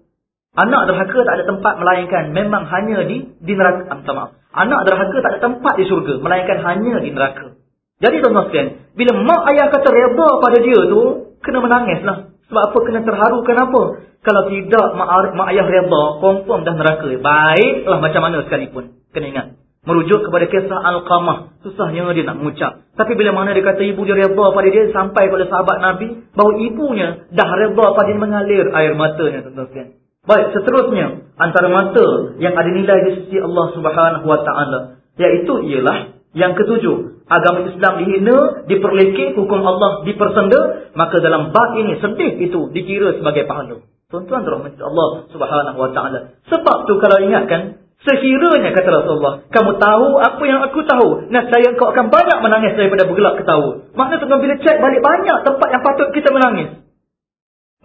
Anak derhaka tak ada tempat melainkan memang hanya di di neraka. Ah, maaf. Anak derhaka tak ada tempat di syurga melainkan hanya di neraka. Jadi tuan-tuan sekalian, bila mak ayah kata redha pada dia tu, kena menangislah. Sebab apa kena terharu kenapa? Kalau tidak mak, mak ayah redha, confirm dah neraka. Baiklah macam mana sekalipun. Kena ingat. Merujuk kepada kisah Al-Qamah. Susahnya dia nak mengucap. Tapi bila mana dia kata ibu dia redha pada dia sampai pada sahabat Nabi bahawa ibunya dah redha pada dia mengalir air matanya tuan-tuan sekalian. Baik, seterusnya antara mata yang ada nilai di sisi Allah Subhanahu Wa Taala, yaitu ialah yang ketujuh, agama Islam dihina, diperlekeh, hukum Allah dipersenda, maka dalam bab ini sedih itu dikira sebagai pahala. Tuan-tuan rahmat Allah Subhanahu Wa Taala. Sebab tu kalau ingatkan, sekiranya kata Rasulullah, kamu tahu apa yang aku tahu, saya kau akan banyak menangis daripada bergelak ketawa. Maknanya tuan-tuan bila cek balik banyak tempat yang patut kita menangis.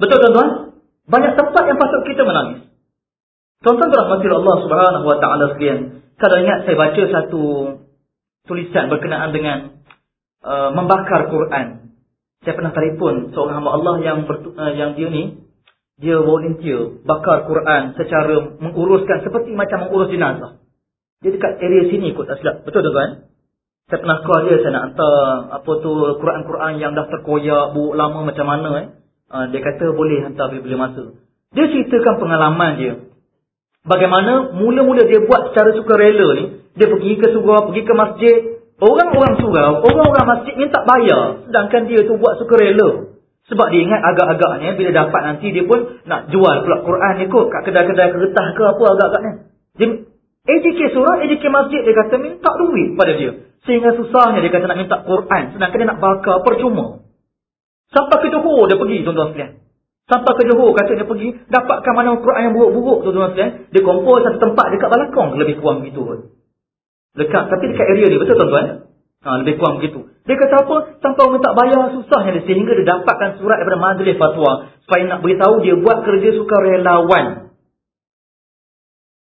Betul tuan-tuan? Banyak tempat yang patut kita menangis. Tuan-tuan berahmati Allah subhanahu wa ta'ala sekalian. Kalau ingat saya baca satu tulisan berkenaan dengan uh, membakar Quran. Saya pernah telefon seorang hamba Allah yang uh, yang dia ni, dia volunteer bakar Quran secara menguruskan seperti macam mengurus jenazah. Dia dekat area sini kot tak silap. Betul tuan? Saya pernah call dia, saya nak hantar apa tu Quran-Quran yang dah terkoyak, buruk lama macam mana eh. Ah, dia kata boleh hantar bila-bila masa. Dia ceritakan pengalaman dia. Bagaimana mula-mula dia buat secara sukarela ni. Dia pergi ke surau, pergi ke masjid. Orang-orang surau, orang-orang masjid minta bayar. Sedangkan dia tu buat sukarela. Sebab dia ingat agak-agaknya bila dapat nanti dia pun nak jual pula Quran ni kot. Kat kedai-kedai keretah ke apa agak-agaknya. ADK surau, ADK masjid dia kata minta duit pada dia. Sehingga susahnya dia kata nak minta Quran. Sedangkan dia nak bakar percuma. Sampai ke Johor dia pergi tuan-tuan sekalian. Sampai ke Johor kata dia pergi. Dapatkan mana Quran yang buruk-buruk tuan-tuan sekalian. Dia kumpul satu tempat dekat balakong. Lebih kurang begitu. Dekat. Tapi dekat area ni. Betul tuan-tuan? Ha, lebih kurang begitu. Dia kata apa? Sampai orang tak bayar susahnya dia. Sehingga dia dapatkan surat daripada majlis fatwa. Supaya nak beritahu dia buat kerja suka relawan.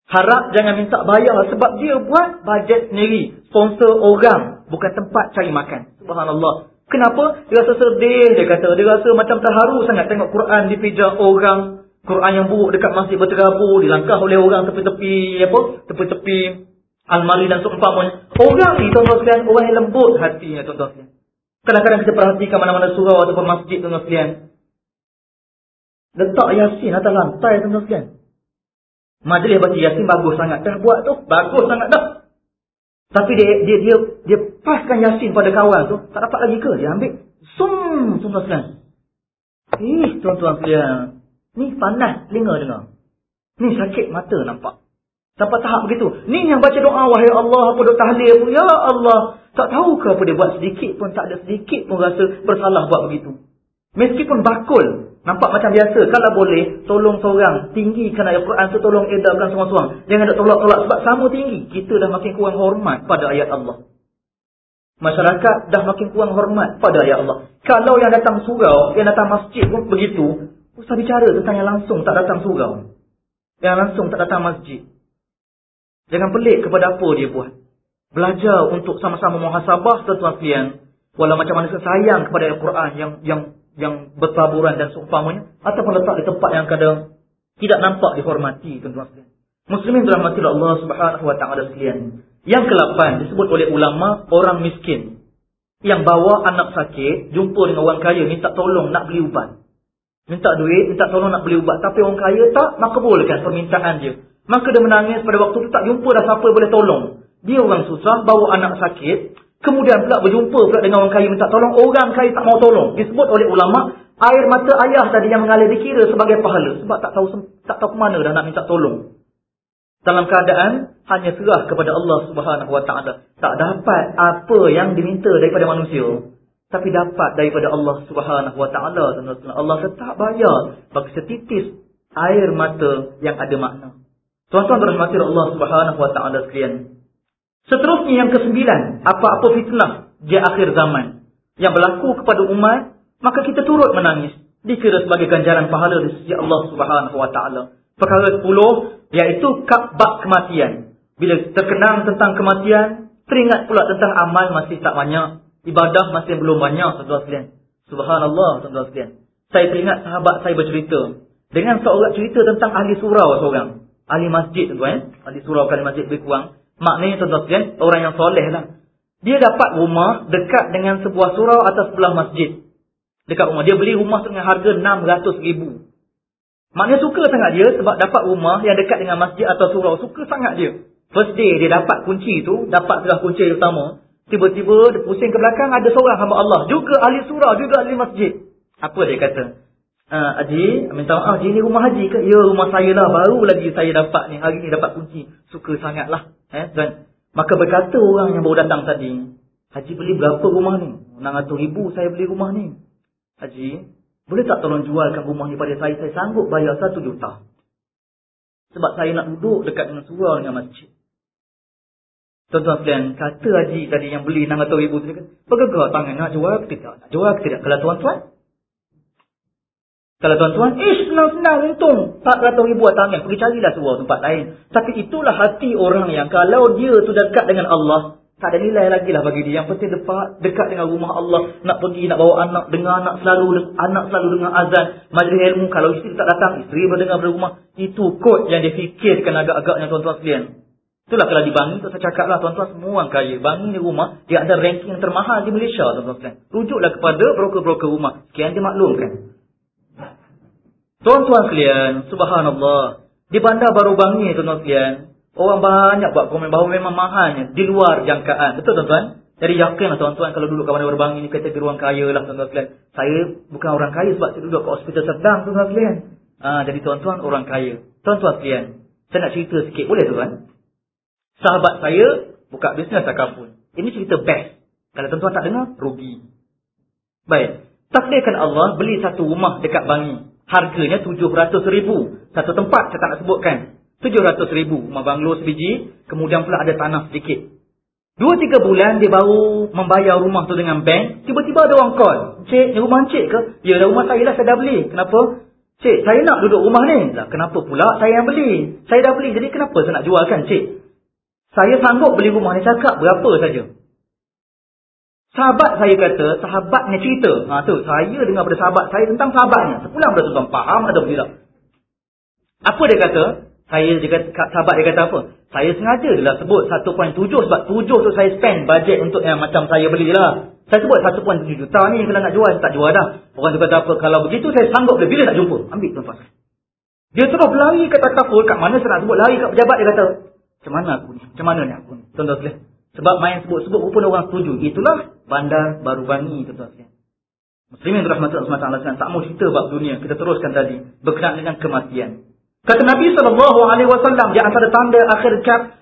Harap jangan minta bayar. Sebab dia buat bajet sendiri. Sponsor orang. Bukan tempat cari makan. Subhanallah. Kenapa? Dia rasa sedih, dia kata. Dia rasa macam terharu sangat tengok Quran dipijak orang. Quran yang buruk dekat masjid berterabur, dilangkah oleh orang tepi-tepi, apa? Tepi-tepi almari dan seumpamanya. Orang ni, tuan-tuan orang yang lembut hatinya, tuan-tuan. Kadang-kadang kita perhatikan mana-mana surau ataupun masjid, tuan-tuan sekalian. Letak yasin atas lantai, tuan-tuan sekalian. Majlis baca yasin bagus sangat. Dah buat tu, bagus sangat dah. Tapi dia dia dia dia paskan Yasin pada kawan tu, tak dapat lagi ke? Dia ambil sum tuan sekalian. Ih, tuan-tuan sekalian. Ni panas telinga dengar. Ni sakit mata nampak. Sampai tahap begitu. Ni yang baca doa wahai Allah apa doa tahlil pun ya Allah, tak tahu ke apa dia buat sedikit pun tak ada sedikit pun rasa bersalah buat begitu. Meskipun bakul Nampak macam biasa. Kalau boleh, tolong seorang. Tinggikan ayat Quran tu, tolong edarkan semua-semua. Jangan nak tolak-tolak sebab sama tinggi. Kita dah makin kurang hormat pada ayat Allah. Masyarakat dah makin kurang hormat pada ayat Allah. Kalau yang datang surau, yang datang masjid pun begitu, usah bicara tentang yang langsung tak datang surau. Yang langsung tak datang masjid. Jangan pelik kepada apa dia buat. Belajar untuk sama-sama muhasabah tuan-tuan. Walau macam mana sayang kepada Al-Quran yang yang yang bertaburan dan seumpamanya. Ataupun letak di tempat yang kadang tidak nampak dihormati tuan-tuan sekalian. Muslimin dirahmati Allah Subhanahu wa taala sekalian. Yang ke-8 disebut oleh ulama orang miskin yang bawa anak sakit, jumpa dengan orang kaya minta tolong nak beli ubat. Minta duit, minta tolong nak beli ubat, tapi orang kaya tak makbulkan permintaan dia. Maka dia menangis pada waktu itu tak jumpa dah siapa boleh tolong. Dia orang susah, bawa anak sakit. Kemudian pula berjumpa pula dengan orang kaya minta tolong. Orang kaya tak mau tolong. Disebut oleh ulama, air mata ayah tadi yang mengalir dikira sebagai pahala. Sebab tak tahu tak tahu ke mana dah nak minta tolong. Dalam keadaan hanya serah kepada Allah subhanahu wa ta'ala. Tak dapat apa yang diminta daripada manusia. Tapi dapat daripada Allah subhanahu wa ta'ala. Allah tetap bayar bagi setitis air mata yang ada makna. Tuan-tuan berhormati Allah Subhanahu wa taala sekalian. Seterusnya yang kesembilan, apa-apa fitnah di akhir zaman yang berlaku kepada umat, maka kita turut menangis dikira sebagai ganjaran pahala di sisi Allah Subhanahu wa taala. Perkara sepuluh iaitu kabak kematian. Bila terkenang tentang kematian, teringat pula tentang amal masih tak banyak, ibadah masih belum banyak, saudara sekalian. Subhanallah, saudara sekalian. Saya teringat sahabat saya bercerita dengan seorang cerita tentang ahli surau seorang. Ahli masjid tuan eh? Ahli surau kali masjid lebih kurang. Maknanya tuan-tuan orang yang soleh lah. Dia dapat rumah dekat dengan sebuah surau atas sebelah masjid. Dekat rumah. Dia beli rumah dengan harga 600 ribu. Maknanya suka sangat dia sebab dapat rumah yang dekat dengan masjid atau surau. Suka sangat dia. First day dia dapat kunci tu, dapat sebelah kunci utama. Tiba-tiba dia pusing ke belakang, ada seorang hamba Allah. Juga ahli surau, juga ahli masjid. Apa dia kata? Uh, Haji, minta maaf, Haji ni rumah Haji ke? Ya, rumah saya lah. Baru lagi saya dapat ni. Hari ni dapat kunci. Suka sangat lah. Eh? Dan, maka berkata orang yang baru datang tadi, Haji beli berapa rumah ni? 600 ribu saya beli rumah ni. Haji, boleh tak tolong jualkan rumah ni pada saya? Saya sanggup bayar 1 juta. Sebab saya nak duduk dekat dengan surau dengan masjid. Tuan-tuan sekalian, kata Haji tadi yang beli 600 ribu tadi, bergegar tangan nak jual ke tidak? Nak jual ke tidak? Kalau tuan-tuan, kalau tuan-tuan, eh senang-senang untung. 400 ribu atau ambil. Pergi carilah sebuah tempat lain. Tapi itulah hati orang yang kalau dia tu dekat dengan Allah, tak ada nilai lagi lah bagi dia. Yang penting dekat, dekat dengan rumah Allah. Nak pergi, nak bawa anak, dengar anak selalu, anak selalu dengar azan. Majlis ilmu, kalau isteri tak datang, isteri berdengar pada rumah. Itu kod yang dia fikirkan agak-agaknya tuan-tuan sekalian. Itulah kalau di Bangi, saya cakap lah tuan-tuan semua orang kaya. Bangi di rumah, dia ada ranking termahal di Malaysia tuan-tuan sekalian. Rujuklah kepada broker-broker rumah. Sekian dia maklumkan. Tuan-tuan sekalian, subhanallah. Di bandar baru bangi tuan-tuan sekalian, orang banyak buat komen bahawa memang mahalnya di luar jangkaan. Betul tuan-tuan? Jadi yakinlah tuan-tuan kalau duduk kat bandar baru bangi ni kata di ruang kaya lah tuan-tuan sekalian. Saya bukan orang kaya sebab saya duduk kat hospital sedang tuan-tuan sekalian. Ha, jadi tuan-tuan orang kaya. Tuan-tuan sekalian, saya nak cerita sikit. Boleh tuan? Sahabat saya buka bisnes akapun. Ini cerita best. Kalau tuan-tuan tak dengar, rugi. Baik. Takdirkan Allah beli satu rumah dekat Bangi. Harganya 700 ribu. Satu tempat saya tak nak sebutkan. 700 ribu. Rumah banglo sebiji. Kemudian pula ada tanah sedikit. Dua tiga bulan dia baru membayar rumah tu dengan bank. Tiba-tiba ada orang call. Cik, ni rumah cik ke? Ya, dah rumah saya lah saya dah beli. Kenapa? Cik, saya nak duduk rumah ni. Lah, kenapa pula saya yang beli? Saya dah beli. Jadi kenapa saya nak jualkan cik? Saya sanggup beli rumah ni cakap berapa saja. Sahabat saya kata, sahabatnya cerita. Ha tu, saya dengar pada sahabat saya tentang sahabatnya. Sepulang dah tuan faham ada tidak? Apa dia kata? Saya dia kata, sahabat dia kata apa? Saya sengaja lah sebut 1.7 sebab 7 tu saya spend budget untuk yang macam saya belilah. Saya sebut 1.7 juta ni kalau nak jual, tak jual dah. Orang tu kata apa? Kalau begitu saya sanggup dia bila nak jumpa. Ambil tuan-tuan. Dia terus berlari kata takut. Kat mana saya nak sebut lari kat pejabat dia kata. Macam mana aku ni? Macam mana ni aku ni? Tuan-tuan Sebab main sebut-sebut pun orang setuju. Itulah bandar baru bangi tuan-tuan Muslimin rahmat Allah SWT tak mau cerita bab dunia. Kita teruskan tadi. Berkenaan dengan kematian. Kata Nabi SAW di antara tanda akhir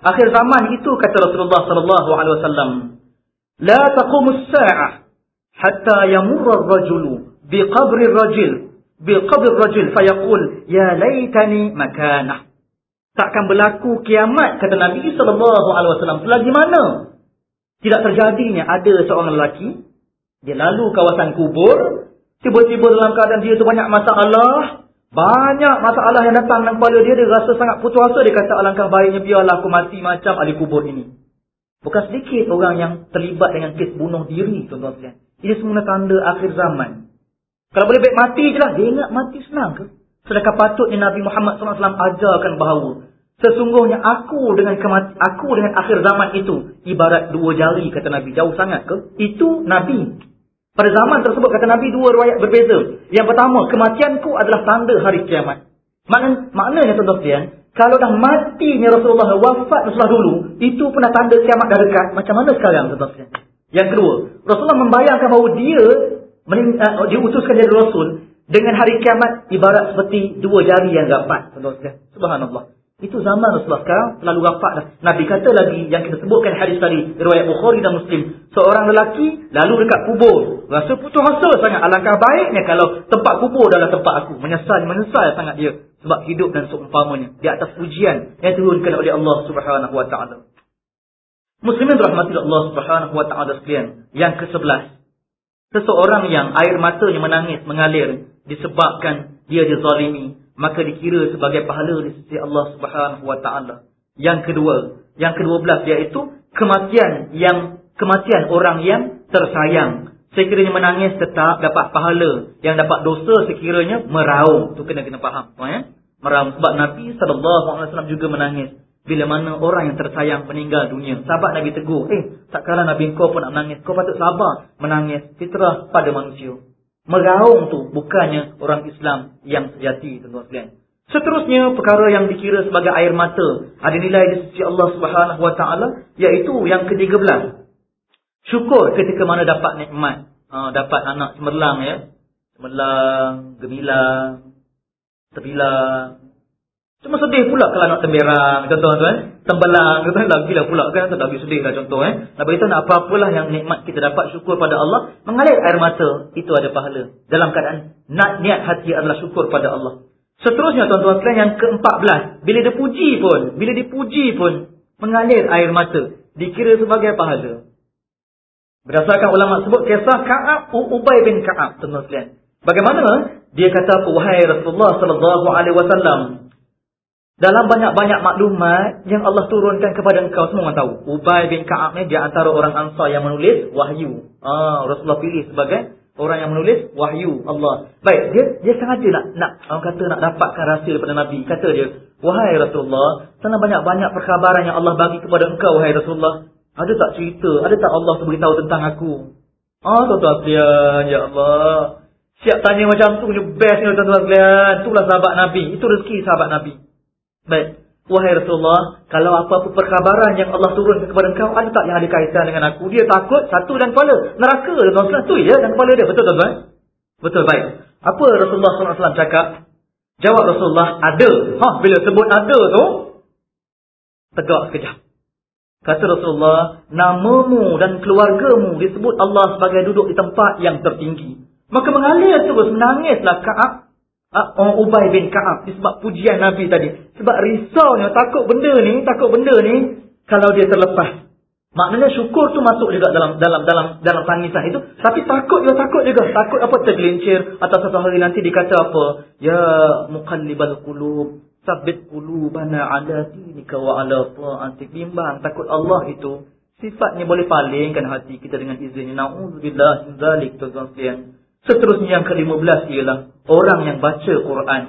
akhir zaman itu kata Rasulullah SAW. La taqumus sa'ah hatta yamurra ar-rajulu bi qabri ar-rajul bil qabr rajul fayaqul ya laitani makanah. Takkan berlaku kiamat kata Nabi sallallahu alaihi wasallam selagi mana tidak terjadinya ada seorang lelaki dia lalu kawasan kubur tiba-tiba dalam keadaan dia tu banyak masalah banyak masalah yang datang dalam kepala dia dia rasa sangat putus asa. Dia kata alangkah baiknya biarlah aku mati macam ahli kubur ini. Bukan sedikit orang yang terlibat dengan kes bunuh diri tuan-tuan ini semua tanda akhir zaman. Kalau boleh baik mati je lah. Dia ingat mati senang ke? Sedangkan patutnya Nabi Muhammad SAW ajarkan bahawa Sesungguhnya aku dengan aku dengan akhir zaman itu ibarat dua jari kata Nabi jauh sangat ke? Itu Nabi. Pada zaman tersebut kata Nabi dua riwayat berbeza. Yang pertama, kematianku adalah tanda hari kiamat. Makna, maknanya tuan-tuan kalau dah matinya Rasulullah wafat Rasulullah dulu, itu pun dah tanda kiamat dah dekat. Macam mana sekarang tuan-tuan Yang kedua, Rasulullah membayangkan bahawa dia uh, diutuskan jadi Rasul dengan hari kiamat ibarat seperti dua jari yang dapat. Tuan-tuan Subhanallah. Itu zaman Rasulullah sekarang lalu wafat dah. Nabi kata lagi yang kita sebutkan hadis tadi. Riwayat Bukhari dan Muslim. Seorang lelaki lalu dekat kubur. Rasa putus asa sangat. Alangkah baiknya kalau tempat kubur adalah tempat aku. Menyesal, menyesal sangat dia. Sebab hidup dan seumpamanya. Di atas ujian yang turunkan oleh Allah ta'ala. Muslimin berahmati Allah ta'ala sekalian. Yang ke sebelas. Seseorang yang air matanya menangis, mengalir. Disebabkan dia dizalimi maka dikira sebagai pahala di sisi Allah Subhanahu wa taala. Yang kedua, yang kedua belas iaitu kematian yang kematian orang yang tersayang. Sekiranya menangis tetap dapat pahala, yang dapat dosa sekiranya meraung. Tu kena kena faham, ya. Meraung sebab Nabi sallallahu alaihi wasallam juga menangis bila mana orang yang tersayang meninggal dunia. Sahabat Nabi tegur, "Eh, tak kala Nabi kau pun nak menangis, kau patut sabar menangis fitrah pada manusia." Meraung tu bukannya orang Islam yang sejati tuan-tuan sekalian. Seterusnya perkara yang dikira sebagai air mata ada nilai di sisi Allah Subhanahu Wa Taala iaitu yang ke-13. Syukur ketika mana dapat nikmat, ha, dapat anak cemerlang ya. Cemerlang, gemilang, terbilang, Cuma sedih pula kalau nak temberang, contoh tuan. Tembelang, kata lagi lah pula kan. Lagi sedih lah contoh eh. Nak beritahu nak apa-apalah yang nikmat kita dapat syukur pada Allah. Mengalir air mata, itu ada pahala. Dalam keadaan nak niat hati adalah syukur pada Allah. Seterusnya tuan-tuan sekalian yang ke-14. Bila dipuji pun, bila dipuji pun, mengalir air mata. Dikira sebagai pahala. Berdasarkan ulama sebut kisah Ka'ab Ubay bin Ka'ab tuan-tuan sekalian. Bagaimana? Dia kata, Wahai Rasulullah sallallahu alaihi wasallam, dalam banyak-banyak maklumat yang Allah turunkan kepada engkau semua orang tahu. Ubay bin Ka'ab ni dia antara orang Ansar yang menulis wahyu. Ah Rasulullah pilih sebagai orang yang menulis wahyu Allah. Baik, dia dia sengaja nak nak orang kata nak dapatkan rahsia daripada Nabi. Kata dia, "Wahai Rasulullah, sana banyak-banyak perkhabaran yang Allah bagi kepada engkau wahai Rasulullah. Ada tak cerita? Ada tak Allah beritahu tentang aku?" Ah, tuan-tuan sekalian, ya Allah. Siap tanya macam tu, punya best ni tuan-tuan sekalian. Itulah sahabat Nabi. Itu rezeki sahabat Nabi. Baik. Wahai Rasulullah, kalau apa-apa perkabaran yang Allah turun kepada engkau, ada tak yang ada kaitan dengan aku? Dia takut satu dan kepala. Neraka tuan satu ya dan kepala dia. Betul tuan-tuan? Betul, baik. Apa Rasulullah SAW cakap? Jawab Rasulullah, ada. Ha, bila sebut ada tu, tegak sekejap. Kata Rasulullah, namamu dan keluargamu disebut Allah sebagai duduk di tempat yang tertinggi. Maka mengalir terus menangislah Ka'ab orang Ubay bin Ka'ab disebab pujian Nabi tadi. Sebab risaunya takut benda ni, takut benda ni kalau dia terlepas. Maknanya syukur tu masuk juga dalam dalam dalam dalam tangisan itu, tapi takut juga takut juga. Takut apa tergelincir atau satu hari nanti dikata apa? Ya muqallibal qulub, tsabbit qulubana ala dinika wa ala ta'atik. Bimbang takut Allah itu sifatnya boleh palingkan hati kita dengan izinnya. Nauzubillah min zalik tuan-tuan sekalian. Seterusnya yang ke-15 ialah orang yang baca Quran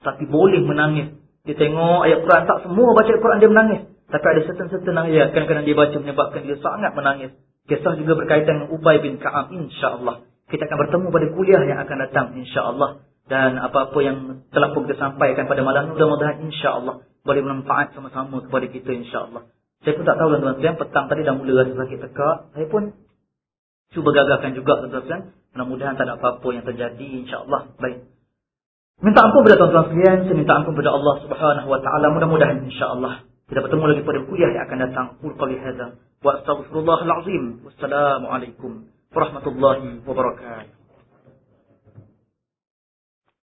tapi boleh menangis. Dia tengok ayat Quran tak semua baca Quran dia menangis. Tapi ada certain-certain ayat kadang-kadang dia baca menyebabkan dia sangat menangis. Kisah juga berkaitan dengan Ubay bin Ka'ab insya-Allah. Kita akan bertemu pada kuliah yang akan datang insya-Allah. Dan apa-apa yang telah pun kita sampaikan pada malam ini mudah-mudahan insya-Allah boleh bermanfaat sama-sama kepada kita insya-Allah. Saya pun tak tahu tuan-tuan, petang tadi dah mula rasa sakit tekak. Saya pun cuba gagalkan juga tuan-tuan. Mudah-mudahan tak ada apa-apa yang terjadi insya-Allah. Baik. Minta ampun kepada tuan-tuan sekalian, saya minta ampun kepada Allah Subhanahu wa taala. Mudah-mudahan insya-Allah kita bertemu lagi pada kuliah yang akan datang. Qul qali hadza wa astaghfirullahal azim. Wassalamualaikum warahmatullahi wabarakatuh.